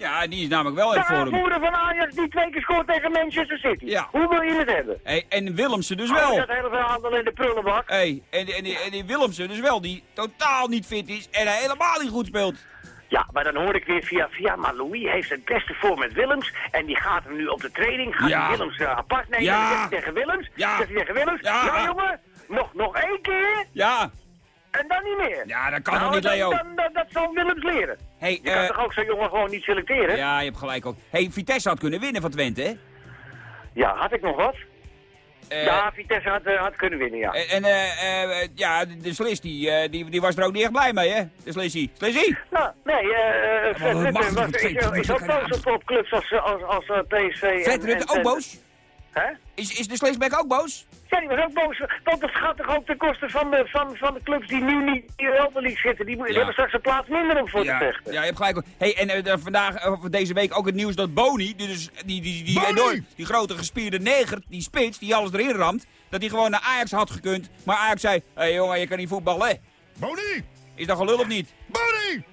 Ja, die is namelijk wel in De vorm. aanvoerder van Ajax die twee keer scoort tegen Manchester City. Ja. Hoe wil je het hebben? Hey, en Willemsen dus je wel. dat hele verhaal in de prullenbak? Hey, en, en, die, en die Willemsen dus wel, die totaal niet fit is en hij helemaal niet goed speelt. Ja, maar dan hoor ik weer via via, maar Louis heeft het beste voor met Willems. En die gaat hem nu op de training, gaat Ja. Willems eh, apart nemen. Ja. Dan zegt hij tegen Willems, Ja. zegt hij tegen Willems, Ja. ja, jongen, nog, nog één keer Ja, en dan niet meer. ja dat kan Nou, toch niet, Leo? Dan, dan- dat zal Willems leren. Hey, Je kan eh, toch ook zo'n jongen gewoon niet selecteren? Ja, ja, je hebt gelijk ook. Hey, Vitesse had kunnen winnen van Twente, hè? had ik nog wat? Eh, ja, Vitesse had, eh, had kunnen winnen, ja. En, eh, ja, de, Slis, die, die, die was er ook niet echt blij mee, hè? De Slissie. Slissie? Nou, nee, eh Fred wat Rutte is, ook boos op, clubs als, als, als PSV. Vet Rutte ook boos? Hè? Is, is de Slisbeck ook boos? Ja, die was ook boos. Want dat gaat toch ook ten koste van de, van, van de clubs die nu niet in de Europa League zitten. Die, die Ja. hebben straks een plaats minder om voor ja, te vechten. ja, je hebt gelijk. ook. Hey, en eh, vandaag, eh, of deze week ook het nieuws dat Boni, die, dus, die, die, die, Boni! enorm- die grote gespierde neger, die spits, die alles erin ramt, dat hij gewoon naar Ajax had gekund. Maar Ajax zei, hé hey, jongen, je kan niet voetballen. hè? Boni! Is dat gelul of niet? Boni!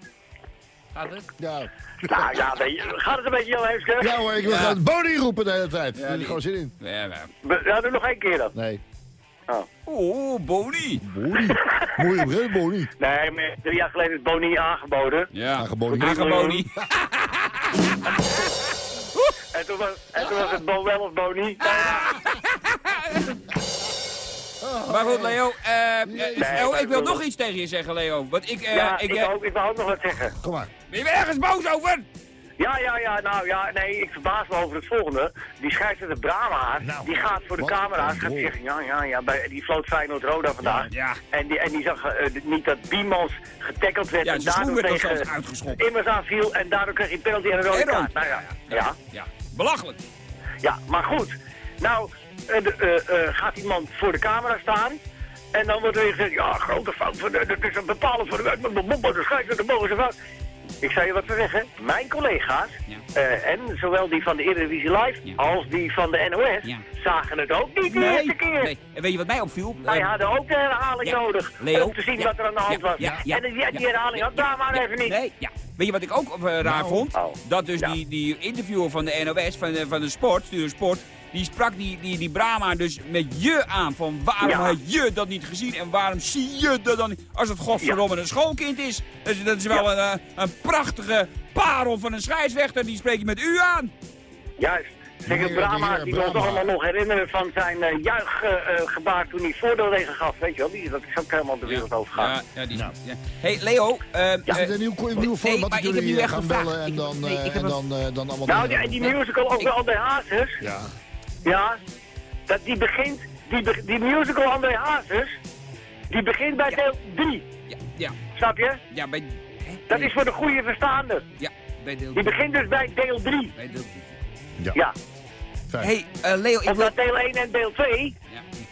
Gaat het? Ja. Nou ja, nee, gaat het een beetje Jan Heemskerk? ja hoor, ik wil Ja. gewoon Boni roepen de hele tijd. Ja, gewoon zin in. Ja, ja. We- Ja, doe nog één keer dan. Nee. Oeh, Boni. Boni. Mooi begrepen, Boni. Nee, maar drie jaar geleden is Boni aangeboden. Ja, Aangeboden. Aangeboden. En toen was, en toen was het Bo wel of Boni. Maar goed, Leo, Nee, oh, maar ik wil nog iets tegen je zeggen, Leo. Want ik, eh, ja, ik, ik, wou ook, ik wou ook nog wat zeggen. Kom maar. Ben je ergens boos over? Ja, ja, ja, nou ja, nee, ik verbaas me over het volgende. Die scheidsrechter Brama, Nou, die gaat voor de een gaat zeggen, ja, ja, ja, bij, die floot Feyenoord-Roda vandaag. Ja. En die, en die zag eh, niet dat Biemans getackeld werd Ja, en daardoor tegen. Immers aanviel en daardoor kreeg hij penalty en een rode kaart. Nou ja, ja, Ja, belachelijk. ja, maar goed. Nou, de, eh, eh, gaat iemand voor de camera staan en dan wordt er weer gezegd, ja, grote fout, van de, dat is een bepalend voor de, de, de scheidsrechter mogen ze fout. Ik zou je wat zeggen, mijn collega's, Ja. eh, en zowel die van de Eredivisie Live Ja. als die van de NOS, Ja. zagen het ook niet de eerste keer. nee. En weet je wat mij opviel? Wij Eh, hadden ook de herhaling Ja. nodig Leo, om te zien ja, wat er aan de hand ja, was. ja, ja, en die, die ja, herhaling had daar maar ja, even niet. Nee, ja. Weet je wat ik ook eh, raar Nou. vond? Oh. Dat dus Ja. die, die interviewer van de NOS, van de, van de sport, Studio Sport, die sprak die, die, die Brahma dus met je aan. Van waarom Ja. had je dat niet gezien en waarom zie je dat dan niet? Als het godverdomme een schoolkind is. Dat is, dat is wel een, eh, een prachtige parel van een scheidsrechter. Die spreek je met u aan. Juist. De Brahma, die we ons allemaal nog herinneren van zijn uh, juichgebaar toen hij voordeelregen gaf. Weet je wel, die, dat is ook helemaal de wereld overgegaan. Ja, ja, die, ja. Hey Leo. eh, Is eh, het een nieuw, een nieuw vorm nee, dat heb jullie nu eh, echt gaan gevraagd. bellen en dan, eh, heb en dan, eh, dan allemaal... Nou, die, die musical over André Hazes, Ja. Ja, dat die begint, die, be- die musical André Hazes, die begint bij Ja. deel 3. ja, ja, Snap je? ja, bij... hè? Dat is voor de goede verstaande. Ja, bij deel Die begint dus bij deel 3. Bij deel Ja, Fijn. Hey, eh, Leo, ik wil... omdat deel 1 en deel 2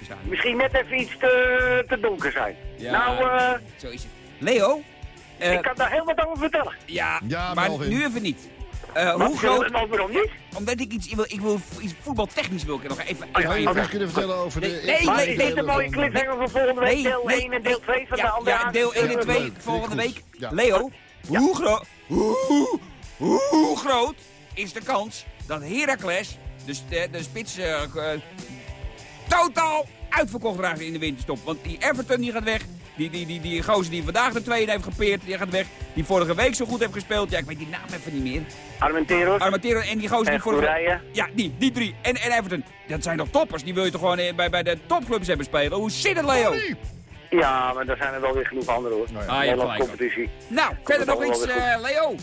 Ja, misschien net even iets te, te donker zijn. Ja. Nou, eh, Zo is het. Leo? eh, ik kan daar heel wat over vertellen. ja, Ja, maar Melvin. nu even niet. Eh, hoe groot... Maar waarom niet? Omdat ik iets... Ik wil, ik wil iets voetbaltechnisch wil ik nog even... Oh even- eens kunnen vertellen over de... Nee, nee, Maar nee, dit een mooie van- cliffhanger voor volgende week? deel 1 en deel 2 van de andere ja, deel 1 en Ja, 2 leuk. volgende week. Leo, hoe, gro hoe, hoe groot is de kans dat Heracles, dus de, de spits, eh, totaal uitverkocht raakt in de winterstop? Want die Everton die gaat weg. Die, die, die, die gozer die vandaag de tweede heeft gepeerd, die gaat weg. Die vorige week zo goed heeft gespeeld. Ja, ik weet die naam even niet meer. Armenteros Armatero en die gozer die en vorige Goerije. Ja, die, die drie. En, en Everton. Dat zijn toch toppers? Die wil je toch gewoon eh, bij, bij de topclubs hebben spelen? Hoe zit het, Leo? Ja, maar er zijn er wel weer genoeg andere hoor. Nou ja. Ah, competitie. Nou, verder nog iets, eh, Leo?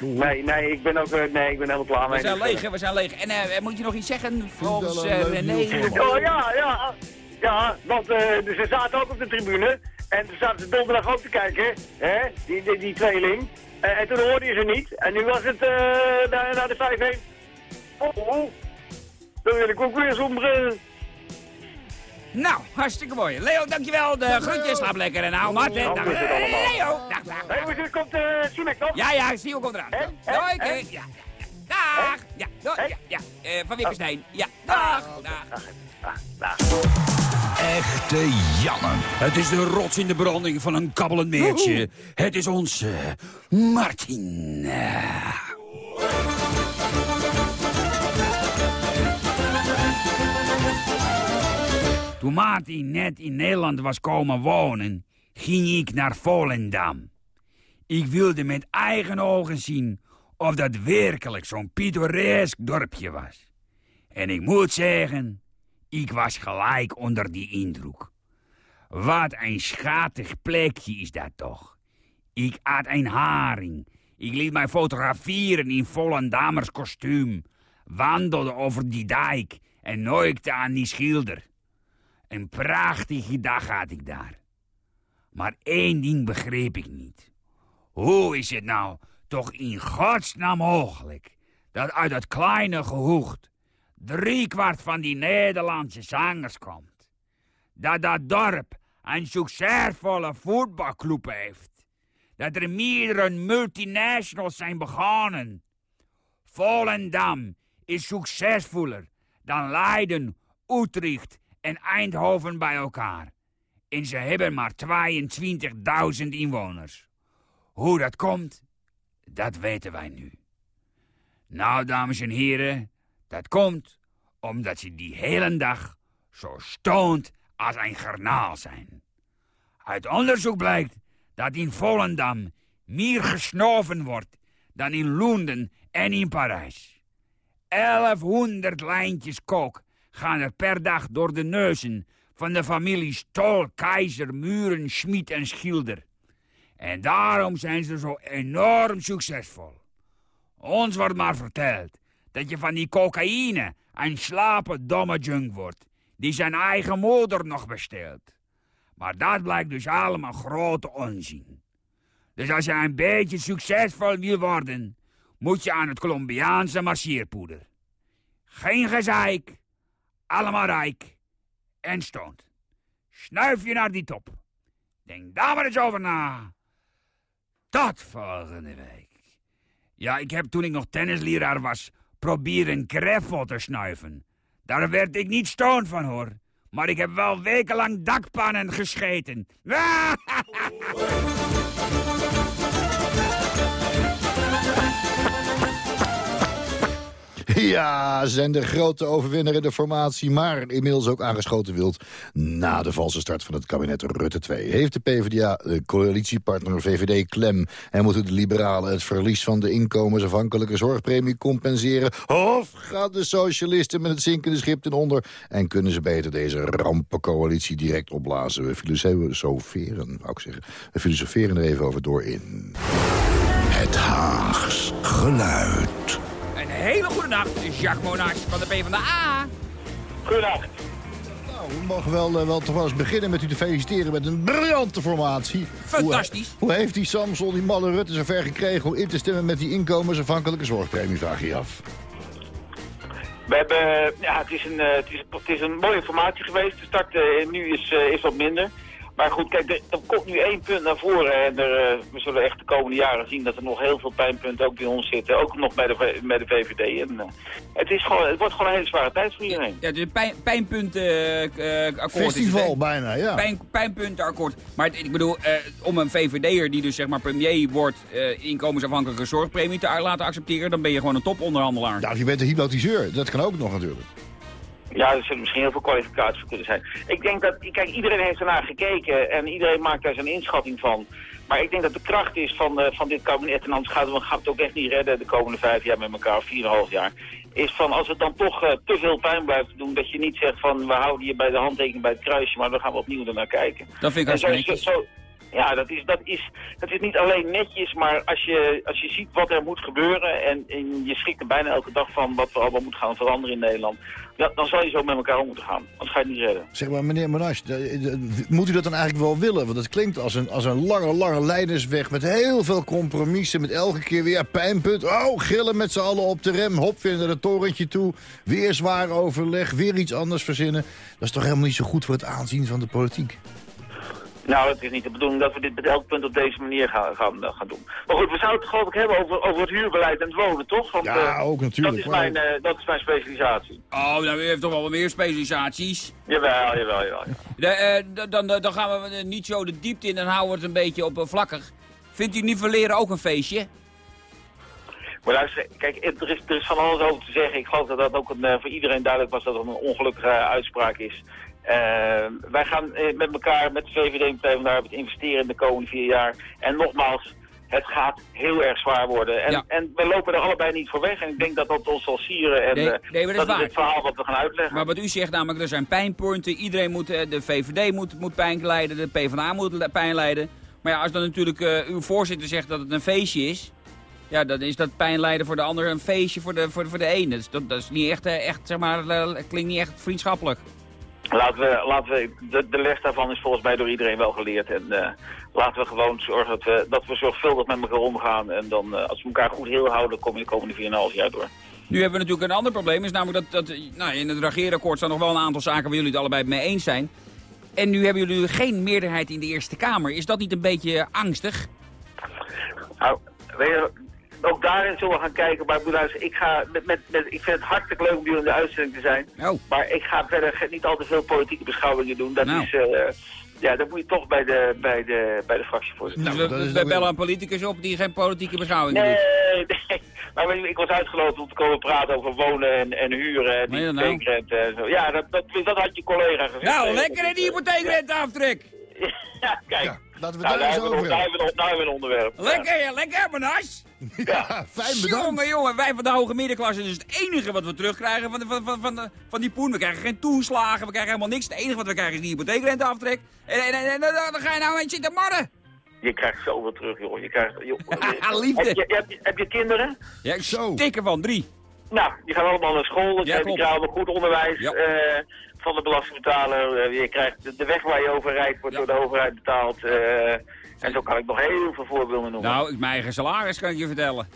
Nee, nee, ik ben ook eh, nee, ik ben helemaal klaar We mee. zijn Dus, leeg, hè? We zijn leeg. En eh, moet je nog iets zeggen eh, leuk René? Oh ja, ja. Ja, want eh, dus ze zaten ook op de tribune. En toen zaten ze donderdag ook te kijken, hè, die, die, die tweeling. Eh, en toen hoorde je ze niet. En nu was het eh naar, naar de 5-1. Oh, oh. Dan wil ik ook weer zo'n bril. Nou, hartstikke mooi. Leo, dankjewel. De groetjes, slaap lekker en hou Martin. Zo Dag. Leo. Dag, dag, Hé, dag. hey, komt uh, Simek toch? Ja, ja, zie je, komt eraan. Hè? Doei, Hè? ja, ja, ja. Dag. Ja, doei, ja, ja. Van Wippenstein. Ja, dag. dag. Dag. Echte Janne. Het is de rots in de branding van een kabbelend meertje. Het is onze Martin. Toen Martin net in Nederland was komen wonen, ging ik naar Volendam. Ik wilde met eigen ogen zien of dat werkelijk zo'n pittoresk dorpje was. En ik moet zeggen, ik was gelijk onder die indruk. Wat een schatig plekje is dat toch. Ik at een haring. Ik liet mij fotograferen in Volendammers kostuum. Wandelde over die dijk en noikte aan die schilder. Een prachtige dag had ik daar. Maar één ding begreep ik niet. Hoe is het nou toch in godsnaam mogelijk... dat uit dat kleine gehoegd driekwart van die Nederlandse zangers komt? Dat dat dorp een succesvolle voetbalclub heeft? Dat er meerdere multinationals zijn begonnen? Volendam is succesvoller dan Leiden, Utrecht en Eindhoven bij elkaar. En ze hebben maar 22.000 inwoners. Hoe dat komt, dat weten wij nu. Nou, dames en heren, dat komt omdat ze die hele dag zo stoned als een garnaal zijn. Uit onderzoek blijkt dat in Volendam meer gesnoven wordt dan in Londen en in Parijs. 1100 lijntjes kook gaan er per dag door de neuzen van de families Tol, Keizer, Muren, Schmid en Schilder. En daarom zijn ze zo enorm succesvol. Ons wordt maar verteld dat je van die cocaïne een slapen domme junk wordt... die zijn eigen moeder nog besteelt. Maar dat blijkt dus allemaal grote onzin. Dus als je een beetje succesvol wil worden... moet je aan het Colombiaanse marcheerpoeder. Geen gezeik, allemaal rijk en stoned. Snuif je naar die top. Denk daar maar eens over na. Tot volgende week. Ja, ik heb toen ik nog tennisleraar was... proberen greffel te snuiven. Daar werd ik niet stoned van, hoor. Maar ik heb wel wekenlang dakpannen gescheten. Ja, zijn de grote overwinnaar in de formatie... maar inmiddels ook aangeschoten wild na de valse start van het kabinet Rutte 2. Heeft de PvdA, de coalitiepartner VVD, klem... en moeten de liberalen het verlies van de inkomensafhankelijke zorgpremie compenseren? Of gaan de socialisten met het zinkende schip ten onder... en kunnen ze beter deze rampencoalitie direct opblazen? We filosoferen, wou ik zeggen. We filosoferen er even over door in... Het Haags geluid. Hele goede nacht, Jacques Monash van de PvdA. Goedenavond. Nou, we mogen wel, eh, wel toch wel eens beginnen met u te feliciteren met een briljante formatie. Fantastisch. Hoe, hoe heeft die Samson, die malle Rutte, zover gekregen om in te stemmen met die inkomensafhankelijke zorgpremie, vraag je af. We hebben, ja, het is een, eh, het is, het is een mooie informatie geweest. De start eh, nu is, is wat minder. Maar goed, kijk, er, er komt nu één punt naar voren. En er, eh, we zullen echt de komende jaren zien dat er nog heel veel pijnpunten ook bij ons zitten. Ook nog bij de, bij de VVD. En, eh, het, is gewoon, het wordt gewoon een hele zware tijd voor iedereen. Ja, de pijn, pijnpuntenakkoord is het, Festival hè? bijna, ja. Pijn, pijnpuntenakkoord. Maar het- ik bedoel, eh, om een VVD'er die dus zeg maar premier wordt... eh, inkomensafhankelijke zorgpremie te laten accepteren... dan ben je gewoon een toponderhandelaar. Nou, je bent een hypnotiseur. Dat kan ook nog natuurlijk. Ja, er zullen misschien heel veel kwalificaties voor kunnen zijn. Ik denk dat, kijk, iedereen heeft ernaar gekeken en iedereen maakt daar zijn inschatting van. Maar ik denk dat de kracht is van, eh, van dit kabinet, en anders gaan we, gaan we het ook echt niet redden de komende vijf jaar met elkaar, of vier en een half jaar. Is van als het dan toch eh, te veel pijn blijft doen, dat je niet zegt van we houden je bij de handtekening bij het kruisje, maar dan gaan we opnieuw ernaar kijken. Dat vind ik hartstikke zo, netjes. zo- ja, dat is, dat, is, dat is niet alleen netjes, maar als je, als je ziet wat er moet gebeuren en, je schrikt er bijna elke dag van wat we allemaal moeten gaan veranderen in Nederland, dan zal je zo met elkaar om moeten gaan. Anders ga je het niet redden. Zeg maar, meneer de- moet u dat dan eigenlijk wel willen? Want het klinkt als een, als een lange, lange leidersweg met heel veel compromissen. Met elke keer weer pijnpunt. Oh, gillen met z'n allen op de rem. Hop, weer naar het torentje toe. Weer zwaar overleg, weer iets anders verzinnen. Dat is toch helemaal niet zo goed voor het aanzien van de politiek? Nou, het is niet de bedoeling dat we dit met elk punt op deze manier gaan, gaan, eh, gaan doen. Maar goed, we zouden het geloof ik hebben over, over het huurbeleid en het wonen, toch? Want, Ja, eh, ook natuurlijk, Dat is, mijn, eh, dat is mijn specialisatie. Oh, nou, u heeft toch wel wat meer specialisaties. Jawel, jawel, jawel. De, d- dan, dan gaan we niet zo de diepte in en houden we het een beetje oppervlakkig. Vindt u nivelleren ook een feestje? Maar luister, kijk, er is, er is van alles over te zeggen. Ik geloof dat dat ook een, voor iedereen duidelijk was dat het een ongelukkige uitspraak is. Eh, wij gaan eh, met elkaar, met de VVD en Partij Arbeid, investeren in de komende vier jaar. En nogmaals, het gaat heel erg zwaar worden. En, Ja. en we lopen er allebei niet voor weg. En ik denk dat dat ons zal sieren. En, Nee, eh, nee, maar dat is het verhaal wat we gaan uitleggen. Maar wat u zegt namelijk, er zijn pijnpunten. Iedereen moet, eh, de VVD moet, moet pijn lijden, de PvdA moet pijn lijden. Maar ja, als dan natuurlijk eh, uw voorzitter zegt dat het een feestje is... Ja, dan is dat pijn lijden voor de ander een feestje voor de, voor, voor de ene. Dus dat, dat is niet echt, eh, echt, zeg maar, eh, klinkt niet echt vriendschappelijk. Laten we, laten we, de, de les daarvan is volgens mij door iedereen wel geleerd. En eh, laten we gewoon zorgen dat we, dat we zorgvuldig met elkaar omgaan. En dan, eh, als we elkaar goed heel houden, kom je de komende 4,5 jaar door. Nu hebben we natuurlijk een ander probleem. Is namelijk dat, dat nou, in het regeerakkoord staan nog wel een aantal zaken waar jullie het allebei mee eens zijn. En nu hebben jullie geen meerderheid in de Eerste Kamer. Is dat niet een beetje angstig? Nou, weet je, ook daarin zullen we gaan kijken. Maar ik ik, ga met, met, met, ik vind het hartstikke leuk om hier in de uitzending te zijn. Oh. Maar ik ga verder niet al te veel politieke beschouwingen doen. Dat Nou. is, eh, ja, dat moet je toch bij de, bij de, bij de fractievoorzitter. Nou, we, bellen een politicus op die geen politieke beschouwing doet. Nee, nee. Maar ik was uitgenodigd om te komen praten over wonen en, en huren en nou? hypotheekrente en zo. Ja, dat, dat, dat had je collega gezegd. Nou, lekker in die hypotheekrenteaftrek. Ja, kijk. Ja, laten we Nou, het daar daar eens over hebben. hebben we een onderwerp. Lekker, ja, lekker, menas. Ja, fijn bedankt. Jongen, jongen, wij van de hoge middenklasse, dus het enige wat we terugkrijgen van, de, van, van, van, de- van die poen. We krijgen geen toeslagen, we krijgen helemaal niks. Het enige wat we krijgen is die hypotheekrenteaftrek. En, en, en, en dan ga je nou eens zitten marren. Je krijgt zoveel terug, joh. Je krijgt, joh. Liefde. Heb je, heb, je, heb je kinderen? Ja, ik Zo. stik ervan, drie. Nou, die gaan allemaal naar school. Ja, Ja, die krijgen allemaal goed onderwijs Ja. eh, van de belastingbetaler. Eh, je krijgt de, weg waar je over rijdt, wordt Ja. door de overheid betaald. eh, en zo kan ik nog heel veel voorbeelden noemen. Nou, mijn eigen salaris kan ik je vertellen.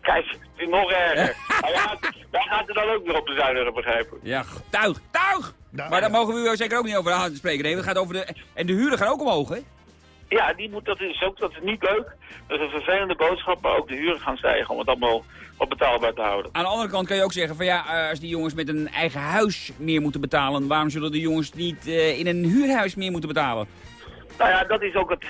Kijk, het is nog erger. nou ja, daar gaat er dan ook weer op de zuinigen, begrijpen. Ja, tuig, tuig! Nou, maar daar mogen we u zeker ook niet over aan spreken. Nee, het gaat over de... En de huren gaan ook omhoog, hè? Ja, die moet, dat is ook dat is niet leuk. Dat is een vervelende boodschap, maar ook de huren gaan stijgen om het allemaal wat betaalbaar te houden. Aan de andere kant kan je ook zeggen van ja, eh, als die jongens met een eigen huis meer moeten betalen, waarom zullen de jongens niet eh, in een huurhuis meer moeten betalen? Nou ja, dat is ook het,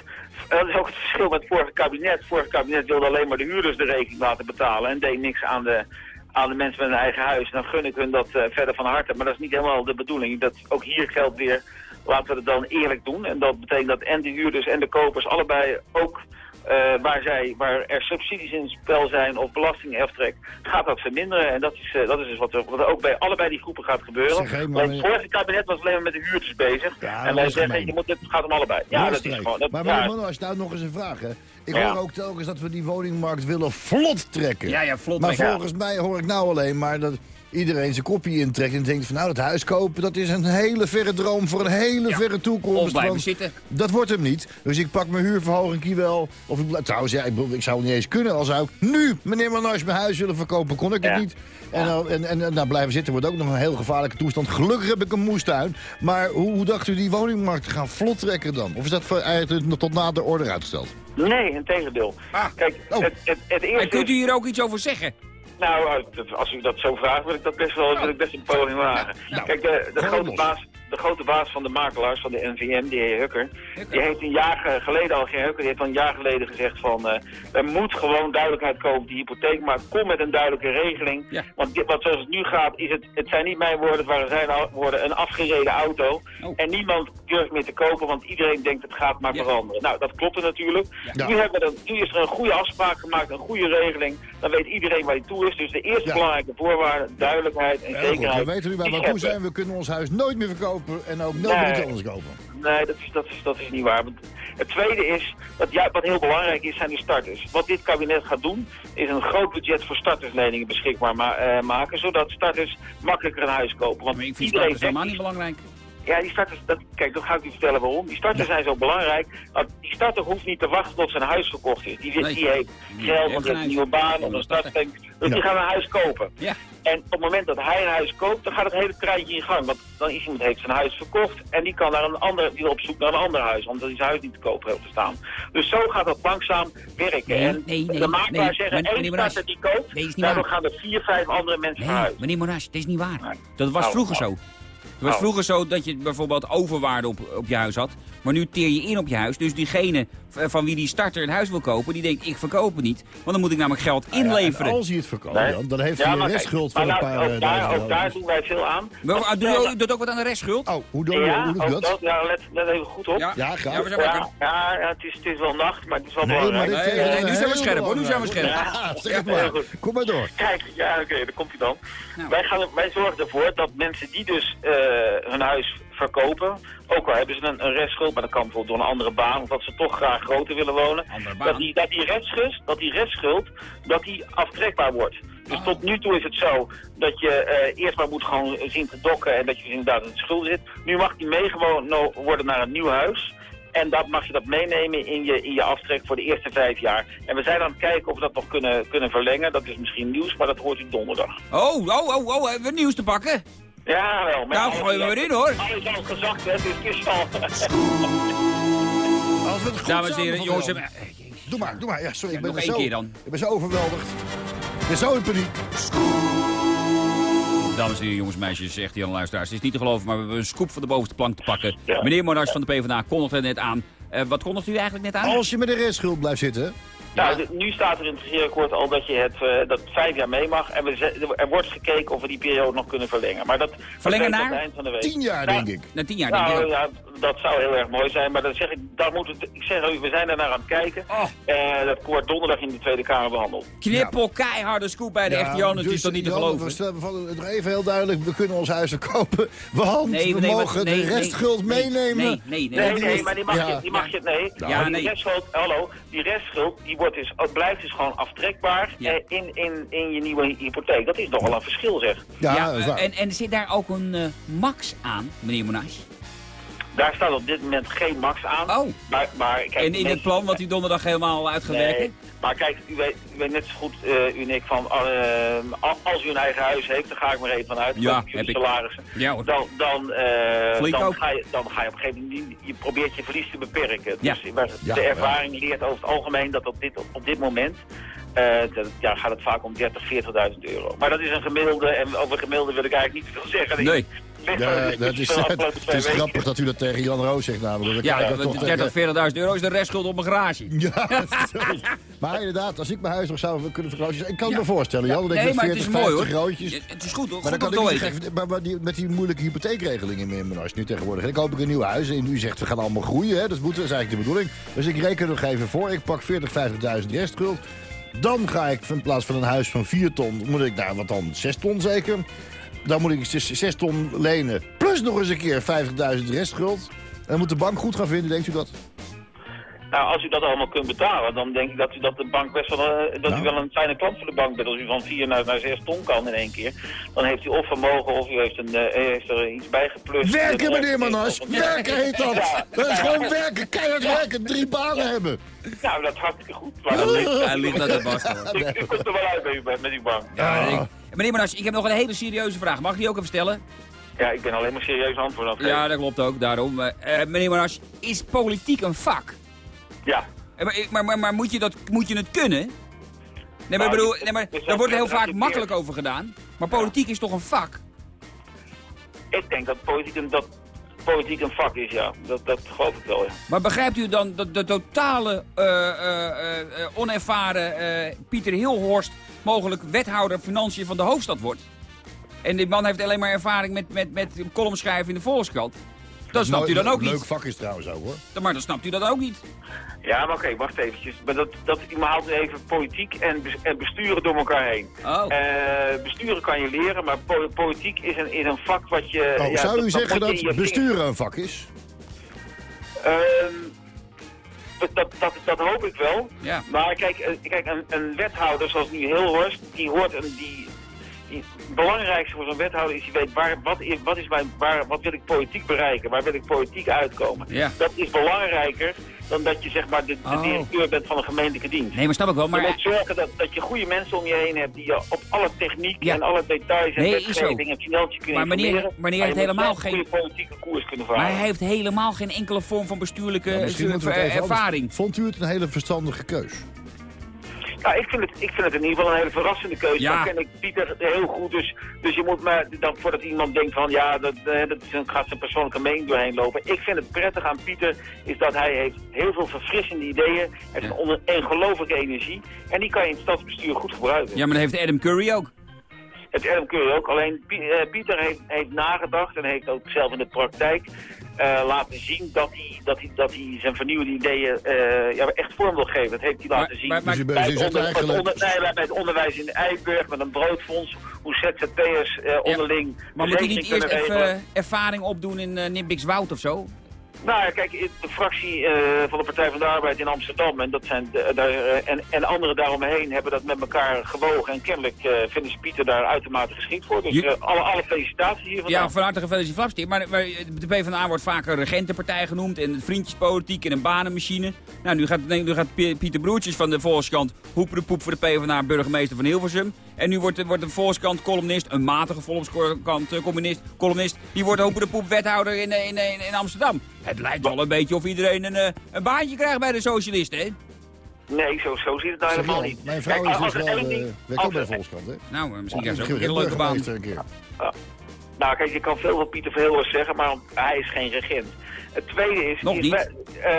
dat is ook het verschil met het vorige kabinet. Het vorige kabinet wilde alleen maar de huurders de rekening laten betalen en deed niks aan de, aan de mensen met een eigen huis. Dan gun ik hun dat eh, verder van harte, maar dat is niet helemaal de bedoeling. Dat ook hier geldt weer, laten we het dan eerlijk doen. En dat betekent dat en de huurders en de kopers allebei ook... eh, waar, zij, waar er subsidies in het spel zijn of belastingeftrek, gaat dat verminderen. En dat is, eh, dat is dus wat er, wat er ook bij allebei die groepen gaat gebeuren. Zeg, maar- het vorige kabinet was alleen maar met de huurders bezig. Ja, en wij zeggen, je moet, het gaat om allebei. Ja, dat is gewoon... Dat, maar ja, meneer als nou nog eens een vraag. Hè. Ik Ja. hoor ook telkens dat we die woningmarkt willen vlot trekken. Ja, ja, vlot Maar volgens mij hoor ik nou alleen maar dat iedereen zijn kopje intrekt en denkt van nou, dat huis kopen, dat is een hele verre droom voor een hele Ja. verre toekomst. Of blijven zitten. Dat wordt hem niet. Dus ik pak mijn huurverhoging wel. Of ik, trouwens, ja, ik, ik zou het niet eens kunnen. Al zou ik nu, meneer Manage, mijn huis willen verkopen, kon ik het niet. En, nou- en, en, en nou, blijven zitten wordt ook nog een heel gevaarlijke toestand. Gelukkig heb ik een moestuin. Maar hoe, hoe dacht u die woningmarkt te gaan vlot trekken dan? Of is dat voor, eigenlijk nog tot na de orde uitgesteld? Nee, in tegendeel. Ah. Kijk, Oh. het, het, het En eerste kunt u hier ook iets over zeggen? Nou, als u dat zo vraagt, wil ik dat best wel wil ik best een poging wagen. nou, Kijk, de, grote baas, de grote baas van de makelaars, van de NVM, die heer Hukker, die heeft een jaar ge- geleden al, geen Hukker, die heeft al een jaar geleden gezegd van, eh, er moet gewoon duidelijkheid komen op die hypotheek, maar kom met een duidelijke regeling. Ja. Want dit, wat zoals het nu gaat, is het, het zijn niet mijn woorden, het waren zijn woorden, een afgereden auto. Oh. En niemand durft meer te kopen, want iedereen denkt het gaat maar Ja. veranderen. Nou, dat klopt natuurlijk. Ja. Nu, hebben we dan, nu is er een goede afspraak gemaakt, een goede regeling. Dan weet iedereen waar hij toe is. Dus de eerste belangrijke voorwaarde, duidelijkheid en goed, zekerheid. we weten nu toe scheppen. zijn. We kunnen ons huis nooit meer verkopen en ook nooit Nee. meer iets anders kopen. Nee, dat is, dat, is, dat is niet waar. Want Het tweede is, dat, ja, wat heel belangrijk is, zijn de starters. Wat dit kabinet gaat doen, is een groot budget voor startersleningen beschikbaar ma- eh, maken. Zodat starters makkelijker een huis kopen. Want Maar ik vind iedereen starters helemaal niet belangrijk. Ja, die starters, dat, kijk, dat ga ik u vertellen waarom. Die starters zijn zo belangrijk. Want die starter hoeft niet te wachten tot zijn huis verkocht is. Die, Nee. die heeft geld, want een nieuwe baan, of een startbank. Dus die gaan een huis kopen. Ja. En op het moment dat hij een huis koopt, dan gaat het hele treintje in gang. Want dan is iemand heeft zijn huis verkocht en die kan naar een ander, die wil op zoek naar een ander huis, omdat hij zijn huis niet te koop heeft staan. Dus zo gaat dat langzaam werken. Nee, en nee, nee, de makelaar nee, zeggen, één Moraes. starter die koopt, daardoor gaan er vier, vijf andere mensen Nee, naar huis. meneer Monash, dat is niet waar. Nee. Dat was Oh, vroeger oh. zo. Het was Oh. vroeger zo dat je bijvoorbeeld overwaarde op, op je huis had. Maar nu teer je in op je huis. Dus diegene van wie die starter een huis wil kopen, die denkt ik verkoop het niet. Want dan moet ik namelijk geld en inleveren. als hij het verkoopt, Nee. Jan, dan heeft Ja, hij een restschuld van een nou, paar ook, eh, daar, ook daar doen wij veel aan. Maar, ah, doe je doet ook wat aan de restschuld? Oh, hoe doe je, ja, hoe doe je ook dat? dat? Ja, let, let even goed op. Ja, Ja, graag. we zijn wakker. Ja, ja, het, is, het is wel nacht, maar het is wel Nee, maar belangrijk. dit Nee, nu zijn we scherp, hoor, nu zijn we scherp. Ja, zeg maar. Kom maar door. Kijk, ja, oké, daar komt hij dan. Nou. Wij, gaan, wij zorgen ervoor dat mensen die dus eh, hun huis verkopen, ook al hebben ze een, een restschuld, maar dat kan bijvoorbeeld door een andere baan, of dat ze toch graag groter willen wonen, dat die, dat die restschuld, dat die restschuld, dat die aftrekbaar wordt. Dus Ah. tot nu toe is het zo dat je eh, eerst maar moet gewoon zien te dokken en dat je inderdaad in de schulden zit. Nu mag die meegewonnen worden naar een nieuw huis. En dat mag je dat meenemen in je, in je aftrek voor de eerste vijf jaar. En we zijn aan het kijken of we dat nog kunnen, kunnen verlengen. Dat is misschien nieuws, maar dat hoort u donderdag. Oh, oh, oh, oh, hebben we nieuws te pakken? Ja, wel. Nou, gooien we weer in, hoor. Alles al gezakt, hè, dus het is al... Als we het goed Dames en heren, jongens. Doe maar, doe maar. Ja, sorry, ik ben nog één zo, keer dan. Ik ben zo overweldigd. Ik ben zo in paniek. Dames en heren, jongens en meisjes, zegt Jan Luisteraars. Het is niet te geloven, maar we hebben een scoop van de bovenste plank te pakken. Ja. Meneer Monars van de PvdA kondigde het net aan. Eh, wat kondigt u eigenlijk net aan? Als je met de restschuld blijft zitten... Nou, nu staat er in het regeerakkoord al dat je het eh, dat vijf jaar mee mag. En we er wordt gekeken of we die periode nog kunnen verlengen. Maar dat Verlengen dat naar? het eind van de week. Tien jaar, Nou, denk ik. Na tien jaar, denk Nou ik. ja, dat zou heel erg mooi zijn, maar dan zeg ik, daar moet het, ik zeg u, we zijn er naar aan het kijken. Oh. Eh, dat wordt donderdag in de Tweede Kamer behandeld. Knippel, keiharde scoop bij de echte Jan. Het is toch niet te Jan, geloven? We stellen van het even heel duidelijk, we kunnen ons huis verkopen. Want Nee, we nee, mogen nee, de nee, restschuld nee, meenemen. Nee, nee, nee. Nee, maar die mag ja. je, die mag je, nee. Ja, die restschuld, hallo, die restschuld, die wordt dus, oh, blijft dus gewoon aftrekbaar Ja. eh, in, in, in je nieuwe hypotheek. Dat is nogal een verschil, zeg. Ja, eh, en, en zit daar ook een eh, max aan, meneer Monars? Daar staat op dit moment geen max aan. Oh. Maar, maar, kijk, En in het plan wat u donderdag helemaal uit gaat werken? Nee, maar kijk, u weet, u weet net zo goed, eh, u en ik, van eh, al- als u een eigen huis heeft, dan ga ik maar even vanuit. Ja, heb ik. salarissen. Ja, hoor. Dan, dan, Flink dan, ga je, dan ga je op een gegeven moment, je probeert je verlies te beperken. Ja. Dus Ja, de ervaring leert over het algemeen dat op dit, op dit moment, dat, ja, gaat het vaak om 30, 40.000 euro. Maar dat is een gemiddelde, en over gemiddelde wil ik eigenlijk niet veel zeggen. Nee. De Ja, dat is, het, is grappig dat u dat tegen Jan Roos zegt namelijk. Dan Ja, dat toch 30, tegen- 40.000 euro is de restschuld op mijn garage. Ja. Maar inderdaad, als ik mijn huis nog zou kunnen verkopen... Ik kan Ja. me voorstellen, Jan. Dat ik nee, met maar 40, het is mooi 50 hoor. roodjes... Ja, Het is goed, hoor. Maar goed dan kan ik niet weten. zeggen, maar, maar die, met die moeilijke hypotheekregeling in mijn huis nu tegenwoordig. En ik koop ik een nieuw huis en u zegt we gaan allemaal groeien. Hè? Dat, moet, dat is eigenlijk de bedoeling. Dus ik reken er nog even voor. Ik pak 40, 50.000 restschuld. Dan ga ik in plaats van een huis van 4 ton, moet ik naar wat dan 6 ton zeker. Dan moet ik 6 ton lenen. Plus nog eens een keer 50.000 restschuld. En dan moet de bank goed gaan vinden, denkt u dat? Nou, als u dat allemaal kunt betalen, dan denk ik dat u dat de bank best wel, eh, dat Nou. u wel een fijne klant voor de bank bent. Als u van 4 naar, naar 6 ton kan in één keer, dan heeft u of vermogen of u heeft, een, eh, heeft er iets bij geplust. Werken, Of- meneer Manas. Werken heet dat. Ja. Dat is gewoon werken. Keihard werken. Drie banen hebben. Nou, dat is hartstikke goed. Maar dat ligt, Hij ligt de bast, u, u komt er wel uit bij u, met uw bank. Ja, ik- Meneer Manas, ik heb nog een hele serieuze vraag. Mag ik die ook even stellen? Ja, ik ben alleen maar serieus antwoord aan het geven. Ja, dat klopt ook, daarom. Eh, eh, meneer Manas, is politiek een vak? Ja. Maar, maar, maar, maar moet, je dat, moet je het kunnen? Nee, maar, Nou, ik bedoel, nee, maar daar wordt heel vaak makkelijk over gedaan. Maar politiek is toch een vak? Ik denk dat politiek een, dat politiek een vak is, ja. Dat, dat geloof ik wel, ja. Maar begrijpt u dan dat de totale eh, eh, eh, onervaren Pieter Hilhorst mogelijk wethouder financiën van de hoofdstad wordt? En die man heeft alleen maar ervaring met, met, met column schrijven in de Volkskrant. Dan snapt u dan ook Leuk niet. vak is trouwens ook hoor. Maar dan snapt u dat ook niet. Ja, maar oké, wacht eventjes. Maar dat, dat, haalt nu even politiek en, bes- en besturen door elkaar heen. Oh. Eh, besturen kan je leren, maar po- politiek is een, is een vak wat je... Oh, ja, zou u dat- zeggen dat besturen een vak is? Ehm, dat, dat, dat, dat hoop ik wel. Ja. Maar kijk, eh, kijk een, een wethouder zoals nu Hilhorst, die hoort een... Die, het belangrijkste voor zo'n wethouder is, die weet waar, wat, is, wat, is mijn, waar, wat wil ik politiek bereiken, waar wil ik politiek uitkomen. Ja. Dat is belangrijker dan dat je zeg maar de, de Oh. directeur bent van een gemeentelijke dienst. Nee, maar snap ik wel. Je Maar moet zorgen dat, dat je goede mensen om je heen hebt die je op alle techniek Ja. en alle details en Nee, is wetgeving zo. en financiën kunnen Maar meneer- informeren. meneer Maar heeft je helemaal geen- goede politieke koers kunnen varen. Maar hij heeft helemaal geen enkele vorm van bestuurlijke misschien eh, ervaring. Vond u het een hele verstandige keus? Nou, ik vind, het, ik vind het in ieder geval een hele verrassende keuze. Ja. Dan ken ik Pieter heel goed, dus, dus je moet maar, dan, voordat iemand denkt van ja, dat, eh, dat is een, gaat zijn persoonlijke mening doorheen lopen. Ik vind het prettig aan Pieter, is dat hij heeft heel veel verfrissende ideeën, hij heeft een ongelooflijke energie en die kan je in het stadsbestuur goed gebruiken. Ja, maar dat heeft Adam Curry ook. Het Adam Curry ook, alleen eh, Pieter heeft, heeft nagedacht en heeft ook zelf in de praktijk eh, laten zien dat hij, dat, hij, dat hij zijn vernieuwde ideeën eh, ja, echt vorm wil geven. Dat heeft hij laten zien. maar- Dus je, bij, je het zegt onder, het eigenlijk... onder- nee, bij het onderwijs in Eiburg met een broodfonds, hoe ZZP'ers eh, onderling Maar moet hij niet eerst even ervaring opdoen in uh, Nimbikswoud of zo? Nou ja, kijk, de fractie eh, van de Partij van de Arbeid in Amsterdam en, dat zijn de- daar, eh, en, en anderen daaromheen hebben dat met elkaar gewogen. En kennelijk eh, vinden ze Pieter daar uitermate geschikt voor. Dus alle, alle felicitaties hier. Ja, van harte gefeliciteerd. Maar, maar de PvdA wordt vaker regentenpartij genoemd en vriendjespolitiek en een banenmachine. Nou, nu gaat, nu gaat Pieter Broertjes van de Volkskrant hoepen de poep voor de PvdA burgemeester van Hilversum. En nu wordt, wordt de Volkskrant columnist, een matige Volkskrant eh, communist, columnist, die wordt hopen de poep wethouder in, eh, in, in, in Amsterdam. Het lijkt wel een beetje of iedereen een, eh, een baantje krijgt bij de socialisten, hè? Nee, zo, zo ziet het nou Zeg helemaal niet. Mijn vrouw Kijk, is dus wel... eh, ding- werkt ook bij Volkskrant, hè? Nou, eh, misschien krijgt ze ook een hele leuke baan. een keer. Nou, kijk, je kan veel van Pieter Verhulst zeggen, maar hij is geen regent. Het tweede is... Nog niet. eh,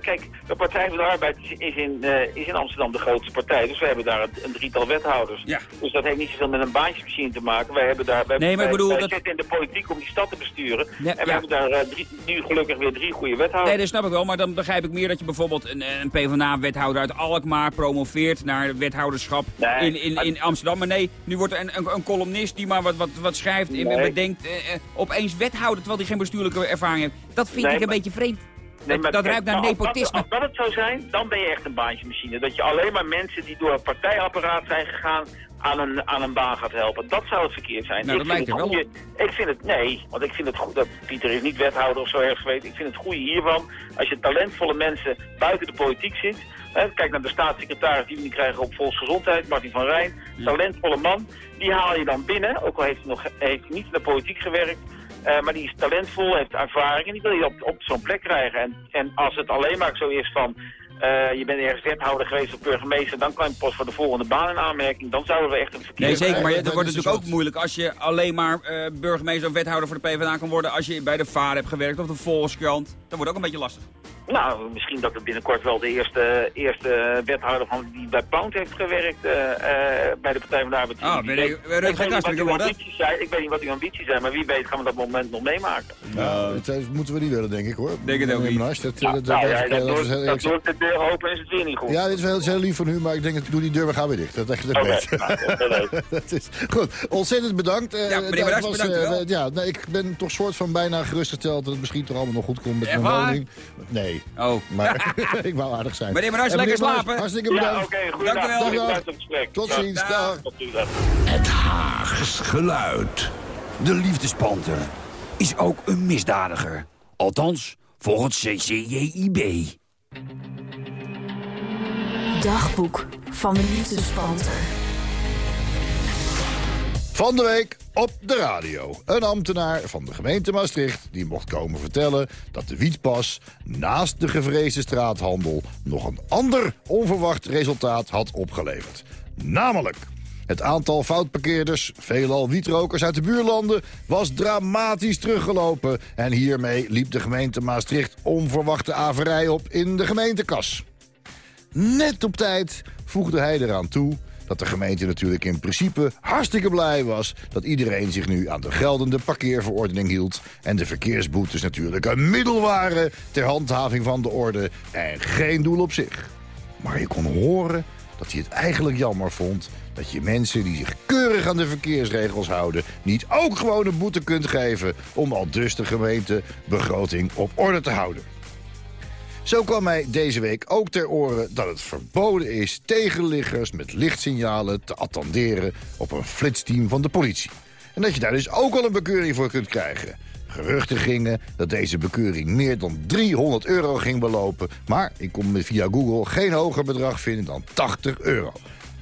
kijk, de Partij van de Arbeid is, in, eh, is in Amsterdam de grootste partij. Dus we hebben daar een, een drietal wethouders. Ja. Dus dat heeft niet zoveel met een baantjesmachine te maken. Wij hebben daar... Wij, Nee, maar ik bedoel wij dat- zitten in de politiek om die stad te besturen. Ja, en we ja. hebben daar eh, drie, nu gelukkig weer drie goede wethouders. Nee, dat snap ik wel, maar dan begrijp ik meer dat je bijvoorbeeld een, een PvdA-wethouder uit Alkmaar promoveert naar wethouderschap Nee, in, in, in Amsterdam. Maar nee, nu wordt er een, een, een columnist die maar wat, wat, wat schrijft en Nee. bedenkt opeens wethouder terwijl hij geen bestuurlijke ervaring heeft. Dat vind Nee, ik een beetje vreemd. Nee, dat maar dat kijk, ruikt naar nou, als dat- nepotisme. Als dat het zou zijn, dan ben je echt een baantjesmachine. Dat je alleen maar mensen die door het partijapparaat zijn gegaan aan een, aan een baan gaat helpen. Dat zou het verkeerd zijn. Nou, Ik dat vind lijkt er het goede- Ik vind het, nee, want ik vind het goed, dat Pieter is niet wethouder of zo ergens geweest. Ik vind het goede hiervan, als je talentvolle mensen buiten de politiek zit. Hè, kijk naar de staatssecretaris die we nu krijgen op volksgezondheid, Martin van Rijn. Talentvolle man, die haal je dan binnen, ook al heeft hij, nog, heeft hij niet in de politiek gewerkt. Eh, maar die is talentvol, heeft ervaring en die wil je op, op zo'n plek krijgen. En, en als het alleen maar zo is van, eh, je bent ergens wethouder geweest of burgemeester, dan kan je pas voor de volgende baan in aanmerking. Dan zouden we echt een verkeerde... Nee, zeker, maar Ja, dat wordt natuurlijk een ook moeilijk als je alleen maar eh, burgemeester of wethouder voor de PvdA kan worden als je bij de VAR hebt gewerkt of de Volkskrant. Dat wordt ook een beetje lastig. Nou, misschien dat er binnenkort wel de eerste, eerste wethouder van die bij Pound heeft gewerkt eh, eh, bij de Partij van de Arbeid. Ah, ben weet- ik- ben ik ik, weet niet wat ambities zijn. ik weet niet wat uw ambities zijn, maar wie weet gaan we dat moment nog meemaken. Nou, dat, eh, moeten we niet willen, denk ik, hoor. Denk het ook niet. Dat, Nou, dat, nou, dat- ja, dat- dat dat heel dat doet de deur open en is het weer niet goed. Ja, dit is wel heel lief van u, maar ik denk dat doe die deur maar gaan weer dicht. Dat dat nou, dat is leuk. dat is goed. Ontzettend bedankt. Eh, Ja, meneer dat bedankt wel. ja, nee, ik ben toch soort van bijna gerustgesteld dat het misschien toch allemaal nog goed komt met Echt mijn waar? woning. Nee, Oh. maar ik wou aardig zijn. Meneer En lekker slapen. Hartstikke Ja, bedankt. oké. Dank. Dag, Ja, ziens. Dag. tot ziens. dag. Het Haags geluid. De liefdespanter is ook een misdadiger. Althans, volgens CCJIB. Dagboek van de liefdespanter. Van de week op de radio. Een ambtenaar van de gemeente Maastricht die mocht komen vertellen dat de wietpas naast de gevreesde straathandel nog een ander onverwacht resultaat had opgeleverd. Namelijk, het aantal foutparkeerders, veelal wietrokers uit de buurlanden, was dramatisch teruggelopen. En hiermee liep de gemeente Maastricht onverwachte averij op in de gemeentekas. Net op tijd voegde hij eraan toe dat de gemeente natuurlijk in principe hartstikke blij was... dat iedereen zich nu aan de geldende parkeerverordening hield... en de verkeersboetes natuurlijk een middel waren ter handhaving van de orde... en geen doel op zich. Maar je kon horen dat hij het eigenlijk jammer vond... dat je mensen die zich keurig aan de verkeersregels houden... niet ook gewoon een boete kunt geven... om al dus de gemeente begroting op orde te houden. Zo kwam mij deze week ook ter oren dat het verboden is... tegenliggers met lichtsignalen te attenderen op een flitsteam van de politie. En dat je daar dus ook al een bekeuring voor kunt krijgen. Geruchten gingen dat deze bekeuring meer dan 300 euro ging belopen... maar ik kon via Google geen hoger bedrag vinden dan 80 euro.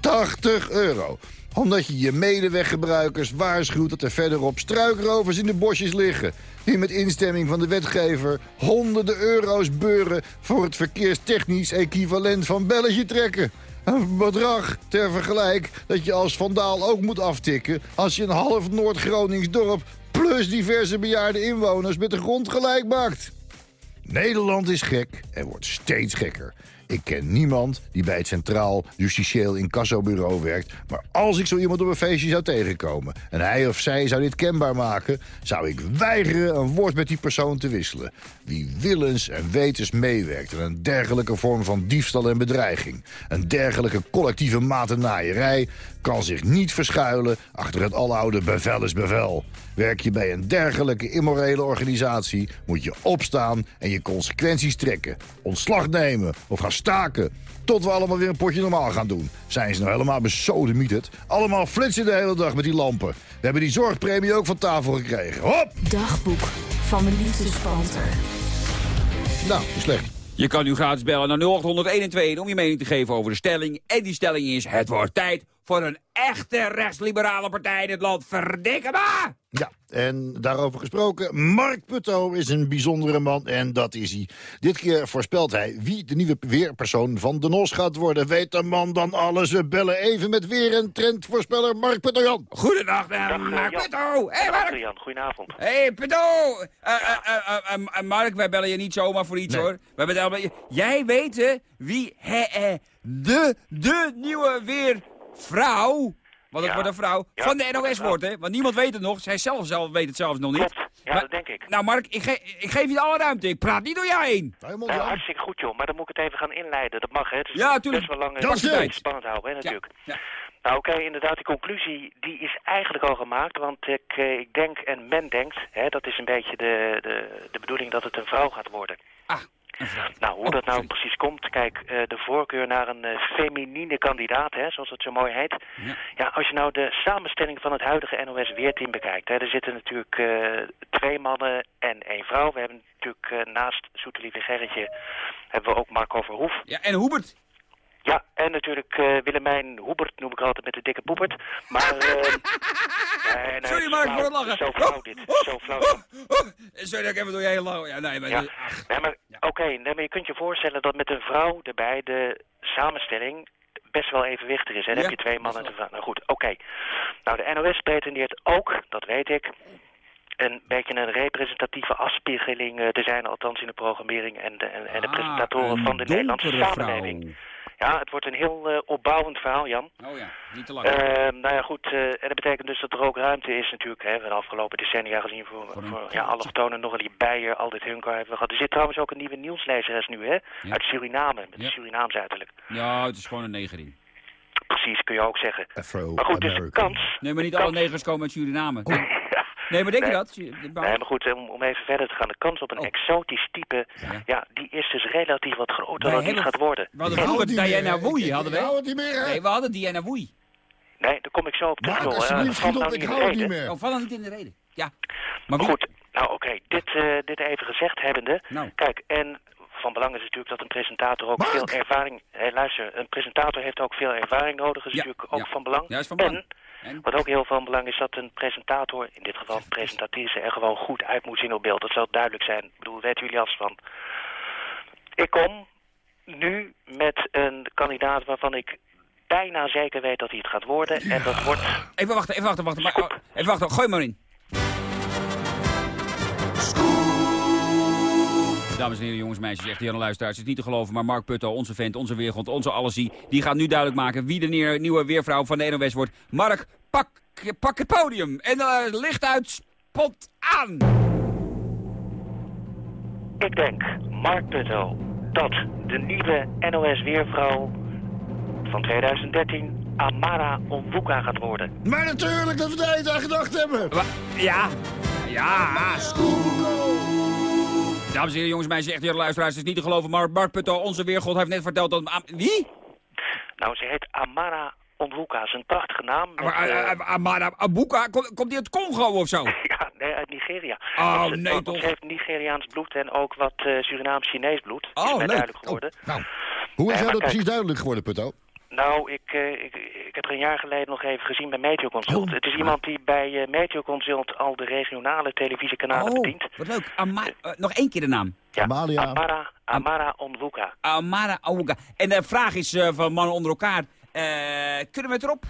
80 euro! Omdat je je medeweggebruikers waarschuwt dat er verderop struikrovers in de bosjes liggen. Die met instemming van de wetgever honderden euro's beuren voor het verkeerstechnisch equivalent van belletje trekken. Een bedrag ter vergelijk dat je als vandaal ook moet aftikken als je een half Noord-Gronings dorp plus diverse bejaarde inwoners met de grond gelijk maakt. Nederland is gek en wordt steeds gekker. Ik ken niemand die bij het Centraal Justitieel Incassobureau werkt... maar als ik zo iemand op een feestje zou tegenkomen... en hij of zij zou dit kenbaar maken... zou ik weigeren een woord met die persoon te wisselen. Wie willens en wetens meewerkt aan een dergelijke vorm van diefstal en bedreiging... een dergelijke collectieve matennaaierij... kan zich niet verschuilen achter het aloude bevel is bevel. Werk je bij een dergelijke immorele organisatie... moet je opstaan en je consequenties trekken. Ontslag nemen of gaan staken. Tot we allemaal weer een potje normaal gaan doen. Zijn ze nou helemaal besodemieterd? Allemaal flitsen de hele dag met die lampen. We hebben die zorgpremie ook van tafel gekregen. Hop! Dagboek van de liefdespanter. Nou, slecht. Je kan nu gratis bellen naar 0800 om je mening te geven over de stelling. En die stelling is, het wordt tijd voor een echte rechtsliberale partij in het land. Verdikke me! Ja, en daarover gesproken, Mark Putto is een bijzondere man en dat is hij. Dit keer voorspelt hij wie de nieuwe weerpersoon van de NOS gaat worden. Weet de man dan alles? We bellen even met weer een trendvoorspeller Mark Putto Jan. Goedendag, eh, Dag, Mark Jan. Putto. Hey, Dag, Mark. Jan, goedenavond. Hé, Putto. Eh, eh, eh, eh, eh, Mark, wij bellen je niet zomaar voor iets, Nee. hoor. Wij bellen je. Jij weet wie hè, eh, de, de nieuwe weervrouw... Want het Ja. wordt een vrouw Ja, van de NOS wordt, hè? Want niemand weet het nog. Zij zelf, zelf weet het zelfs nog niet. Klopt, ja, Maar- dat denk ik. Nou, Mark, ik, ge- ik geef je alle ruimte. Ik praat niet door jou heen. Helemaal Ja, Jan. hartstikke goed, joh. Maar dan moet ik het even gaan inleiden. Dat mag, hè? Het is Ja, tuurlijk. best wel lang eh, Steeds. spannend houden, hè, natuurlijk. Ja. Nou, oké, inderdaad, die conclusie die is eigenlijk al gemaakt. Want ik, eh, ik denk en men denkt, hè, dat is een beetje de, de, de bedoeling dat het een vrouw gaat worden. Ah, vrouw. Nou, hoe dat nou precies komt, kijk, eh, de voorkeur naar een eh, feminine kandidaat, hè, zoals het zo mooi heet. Ja. Ja, als je nou de samenstelling van het huidige NOS-weerteam bekijkt, hè, er zitten natuurlijk eh, twee mannen en één vrouw. We hebben natuurlijk naast Zoetelieve Gerritje hebben we ook Marco Verhoef. Ja, en Hubert. Ja, en natuurlijk eh, Willemijn Hoebert noem ik altijd met de dikke poepert. Maar, eh, nee, nee, Sorry, Mark, voor het lachen. Zo flauw dit, zo flauw. Sorry dat ik even door je heen lach. Ja, nee, maar... Ja. Nee, maar oké, nee, maar je kunt je voorstellen dat met een vrouw erbij de samenstelling best wel evenwichtig is. Dan Ja, heb je twee mannen en een vrouw. Nou goed, oké. Nou, de NOS pretendeert ook, dat weet ik, een beetje een representatieve afspiegeling eh, te zijn, althans in de programmering en de, en, en de Ah, presentatoren van de Nederlandse samenleving. Ja, het wordt een heel eh, opbouwend verhaal, Jan. Oh ja, niet te lang. Eh, nou ja, goed, eh, en dat betekent dus dat er ook ruimte is natuurlijk, hè, we hebben de afgelopen decennia gezien voor, Voor een voor ja, allochtonen, nog die Beijer, altijd Hunker hebben we gehad. Er zit trouwens ook een nieuwe nieuwslezeres nu, hè, Ja. uit Suriname, met Ja. een Surinaams uiterlijk. Ja, het is gewoon een negerin. Precies, kun je ook zeggen. Afro Maar goed, dus de kans... Nee, maar niet alle negers komen uit Suriname. Nee, maar denk je Nee. dat? Nee, maar goed, om, om even verder te gaan, de kans op een Oh. exotisch type, Ja. ja. die is dus relatief wat groter dan die gaat worden. We hadden vroeger Diana. Woei, hadden Ik hou we. het niet meer, hè. Nee, we hadden Diana Woei. Nee, daar kom ik zo op terug. Joh, hè. alsjeblieft, op, nou ik hou het niet meer. Oh, val dan niet in de reden. Ja. Maar goed, nou oké, dit, eh, dit even gezegd hebbende. Nou. Kijk, en van belang is natuurlijk dat een presentator ook Mark! veel ervaring... Hé, luister, een presentator heeft ook veel ervaring nodig. Dat is Ja, natuurlijk ook ja. van belang. Ja, is van belang. En, En? wat ook heel van belang is dat een presentator, in dit geval een presentatrice, er gewoon goed uit moet zien op beeld. Dat zal duidelijk zijn. Ik bedoel, weten jullie alles van. Ik kom nu met een kandidaat waarvan ik bijna zeker weet dat hij het gaat worden. En dat wordt... Even wachten, even wachten, wachten. Maar, even wachten, gooi maar in. Dames en heren, jongens, meisjes, echt Jan luisteraars. Het is niet te geloven, maar Mark Putto, onze vent, onze weergrond, onze allesie... die gaat nu duidelijk maken wie de neer- nieuwe weervrouw van de NOS wordt. Mark, pak, pak het podium en uh, licht uit, spot aan! Ik denk, Mark Putto, dat de nieuwe NOS-weervrouw van 2013 Amara Onwuka gaat worden. Maar natuurlijk dat we daar niet aan gedacht hebben. Wa- Ja, ja, Dames en heren, jongens, meisjes, echt hele luisteraars, het is niet te geloven, maar Mark Putto, onze weergod, heeft net verteld dat... Am- Wie? Nou, ze heet Amara Onwuka. Dat is een prachtige naam. met, Maar, eh, eh, eh, Amara Abuka, komt komt die uit Congo of zo? ja, nee, uit Nigeria. Oh, nee, toch? Ze heeft Nigeriaans bloed en ook wat eh, Surinaams-Chinees bloed. Oh, is mij leuk. duidelijk geworden. Nou, hoe is jou maar dat kijk. precies duidelijk geworden, Putto? Nou, ik, eh, ik, ik heb er een jaar geleden nog even gezien bij Meteoconsult. Oh. Het is iemand die bij eh Meteoconsult al de regionale televisiekanalen Oh, bedient. wat leuk. Ama eh, nog één keer de naam. Ja, Amalia. Amara, Amara Onwuka. Amara Abuka. En de vraag is eh, van mannen onder elkaar, eh, kunnen we het erop?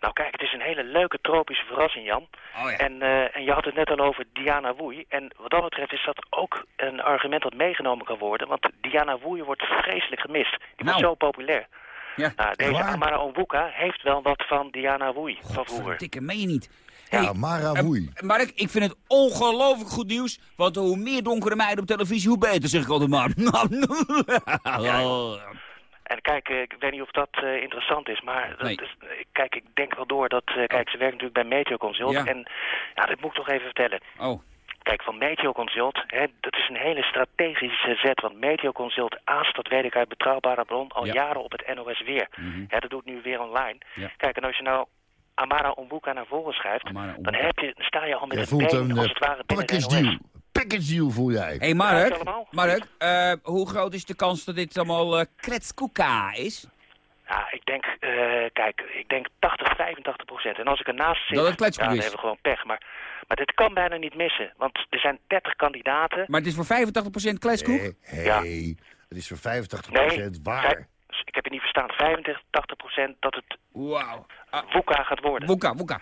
Nou kijk, het is een hele leuke tropische verrassing, Jan. Oh ja. En, eh, en je had het net al over Diana Woei. En wat dat betreft is dat ook een argument dat meegenomen kan worden. Want Diana Woei wordt vreselijk gemist. Die Nou. wordt zo populair. Ja. Nou, deze waar? Amara Onwuka heeft wel wat van Diana Woei van vroeger. Dikke, meen je niet? Ja, Hey, Mara eh, Woei. Mark, ik vind het ongelooflijk goed nieuws. Want hoe meer donkere meiden op televisie, hoe beter, zeg ik altijd maar. En kijk, ik weet niet of dat eh, interessant is, maar dat Nee. is, kijk, ik denk wel door dat... eh, kijk, ze werkt natuurlijk bij Meteoconsult. Ja. En ja, dat moet ik toch even vertellen. Oh, Kijk, van Meteoconsult, hè, dat is een hele strategische zet. Want Meteoconsult aast, dat weet ik uit betrouwbare bron, al Ja. jaren op het NOS weer. Mhm. Hè, dat doet nu weer online. Ja. Kijk, en als je nou Amara Onwuka naar voren schuift, dan heb je, sta je al met voelt been, een als eh, het ware, binnen de package NOS. deal. Package deal voel jij. hey Mark. Mark eh, hoe groot is de kans dat dit allemaal eh kretskoeka is? Ja, ik denk, eh, kijk, ik denk 80, 85 procent. En als ik ernaast zit, Dat het dan is. hebben we gewoon pech. Maar, maar dit kan bijna niet missen, want er zijn 30 kandidaten. Maar het is voor 85% kletskoek? Hé, Ja. het is voor 85% Nee, waar. ik heb je niet verstaan, 85, 80 procent dat het Wauw. Ah, WOEKA gaat worden. Woeka, woeka.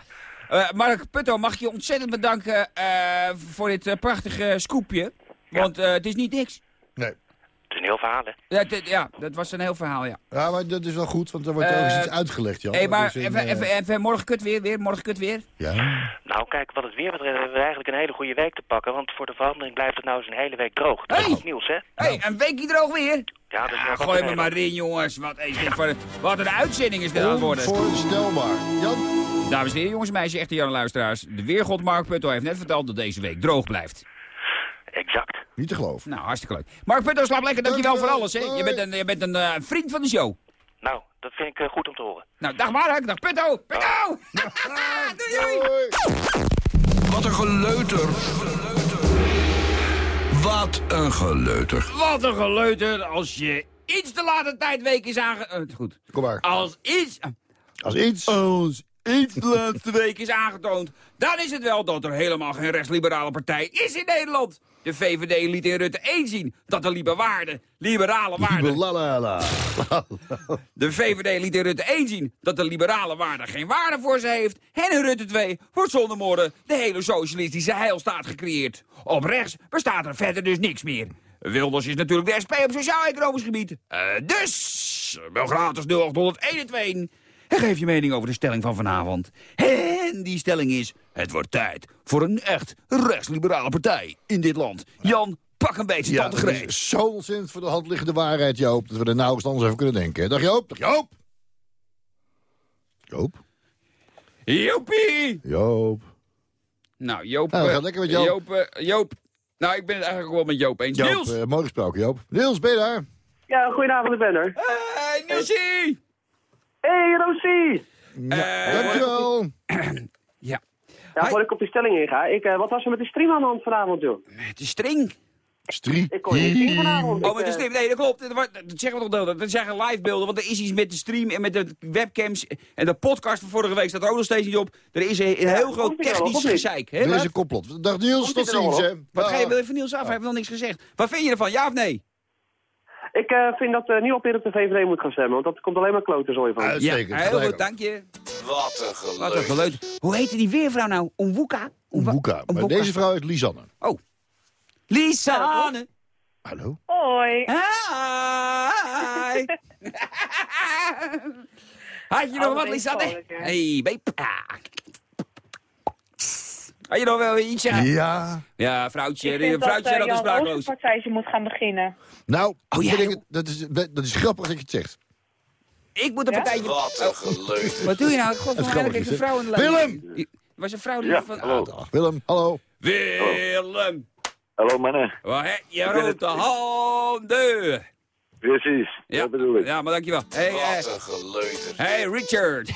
Eh, Mark Putto, mag ik je ontzettend bedanken eh, voor dit eh, prachtige scoopje. Want eh, het is niet niks. Is een heel verhaal, hè? Ja, dit- ja, dat was een heel verhaal, ja. Ja, maar dat is wel goed, want er wordt Eh, ook eens iets uitgelegd, Jan. Hé, hey, maar is even, eh, even, even, morgen kut weer, weer, morgen kut weer. Ja. Nou, kijk, wat het weer betreft hebben we eigenlijk een hele goede week te pakken. Want voor de verandering blijft het nou eens een hele week droog. Dat is Hey! goed nieuws, hè? Hé, hey, een weekje droog weer. Ja, dat is Ja, gooi me maar in, jongens. Wat, is dit voor, wat een uitzending is dit aan het worden. Onvoorstelbaar. Jan? Dames en heren, jongens en meisjes, echte Jan luisteraars. De weergod Mark Putto heeft net verteld dat deze week droog blijft. Exact. Niet te geloven. Nou, hartstikke leuk. Mark Putto, slaap lekker. Dankjewel voor alles, hè. Je bent een, je bent een eh, vriend van de show. Nou, dat vind ik eh, goed om te horen. Nou, dag Mark, dag Putto. Putto! doei, doei. Wat een geleuter. Wat een geleuter. Wat een geleuter als je iets te late tijdweek is aange... eh, goed. Kom maar. Als iets... Als iets... Als iets de laatste week is aangetoond... dan is het wel dat er helemaal geen rechtsliberale partij is in Nederland. De VVD liet in Rutte 1 zien dat de liebe waarden, liberale waarden... Lalalala. De VVD liet in Rutte 1 zien dat de liberale waarde geen waarde voor ze heeft. En in Rutte 2 wordt zonder morgen de hele socialistische heilstaat gecreëerd. Op rechts bestaat er verder dus niks meer. Wilders is natuurlijk de SP op sociaal-economisch gebied. Eh, dus, wel gratis 0801 en geef je mening over de stelling van vanavond. En die stelling is, het wordt tijd voor een echt rechtsliberale partij in dit land. Jan, pak een beetje Ja, Greet. is zo ontzettend voor de hand liggende waarheid, Joop... dat we er nauwelijks anders over kunnen denken. hè. Dag Joop. Dag Joop. Joop. Jopie! Joop. Nou, Joop... Nou, eh, gaat lekker met Joop. Joop, eh, Joop. Nou, ik ben het eigenlijk ook wel met Joop eens. Joop, Niels! eh, mooi gesproken, Joop. Niels, ben je daar? Ja, goedenavond, ik ben er. Hey, Nielsie! Hey, Rosie! Eh, Dankjewel. ja, Ja, Hi. voordat ik op die stelling inga, ik, eh, wat was er met de stream aan de hand vanavond, joh? met de string. Strie. Ik kon je niet zien vanavond. Oh, met de eh, stream. Nee, dat klopt. Dat, zeggen we toch wel. Dat zeggen live beelden. Want er is iets met de stream en met de webcams. En de podcast van vorige week staat er ook nog steeds niet op. Er is een, een heel groot wel technisch gezeik. Hè, Er is een complot. Dag Niels, Komt tot ziens. Wat ga je wel even Niels af? Hij heeft nog niks gezegd. Wat vind je ervan? Ja of nee? Ik eh, vind dat eh niemand meer op de VVD moet gaan stemmen, want dat komt alleen maar klotenzooi van. Uitstekend. Ja, heel goed, dank je. Wat een Wat een geluid. Hoe heette die weervrouw nou? Omwoeka? Omwoeka. Maar deze vrouw is Lisanne. Oh. Lisanne. Hallo? Hoi. Hi. Had je nog wat, Lisanne? Hey, babe. Ah. Had je nog wel iets zeggen? Ja. Ja, vrouwtje. Ik Een vind dat vrouwtje uh, dat is een partijtje moet gaan beginnen. Nou, Oh, ja, ik dat, is, dat is grappig dat je het zegt. Ik moet een Ja? partijtje... Wat een geleuter. Wat doe je nou? God, van is kreeg een vrouw in de lijn. Willem! Was een vrouw die Ja, van... hallo. Dag Willem, hallo. Willem! Hallo mannen. Waar heb je rode handen? Precies, Ja, dat bedoel ik. ja maar dankjewel. Hey, eh, Wat een geleuter. hey Richard.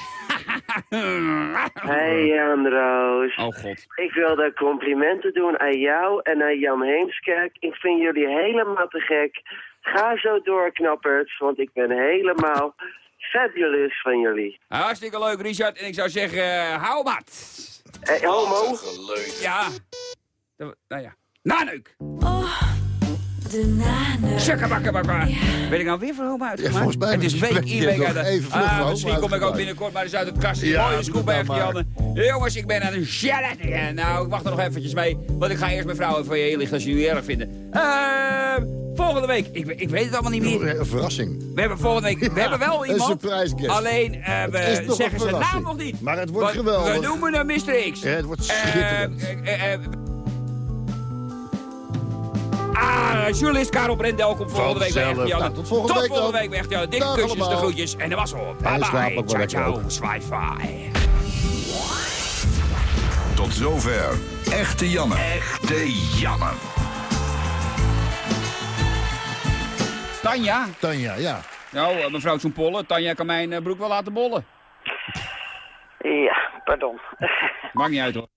Hey Jan Roos. Oh god. Ik wilde complimenten doen aan jou en aan Jan Heemskerk. Ik vind jullie helemaal te gek. Ga zo door, knappers, want ik ben helemaal fabulous van jullie. Hartstikke leuk Richard. En ik zou zeggen, eh, hou mat. Hey, homo? Ja. Dat- Nou ja. Naneuk. De nanen. Shakabakabaka. Ben ik nou weer voor homo uitgemaakt? volgens mij Het is week je in, week nog uit. even vlug voor Ah, misschien kom ik ook binnenkort maar eens uit het kastje. Ja, Mooie maar. Janne. Jongens, ik ben aan een charlatan. Nou, ik wacht er nog eventjes mee. Want ik ga eerst mijn vrouw even heel licht als jullie erg vinden. Ehm, volgende week. Ik, ik weet het allemaal niet meer. Een verrassing. We hebben volgende week, we hebben wel een iemand. surprise guest. Alleen, eh, is we zeggen een zijn naam nog niet. Maar het wordt geweldig. We noemen hem Mr. X. Ja, het wordt Eh, schitterend. eh, eh, eh, Ah, journalist Karel Brendel komt volgende week Janne. Nou, tot volgende week dan. week bij Echt Janne. Dikke kusjes, de groetjes. En de was op. Bye bye. Ciao, ciao. Zwaai, Tot zover. Echte Janne. Echte Janne. Tanja. Tanja, ja. Nou, eh, mevrouw Zoenpollen. Tanja kan mijn eh, broek wel laten bollen. Ja, pardon. Maakt niet uit hoor.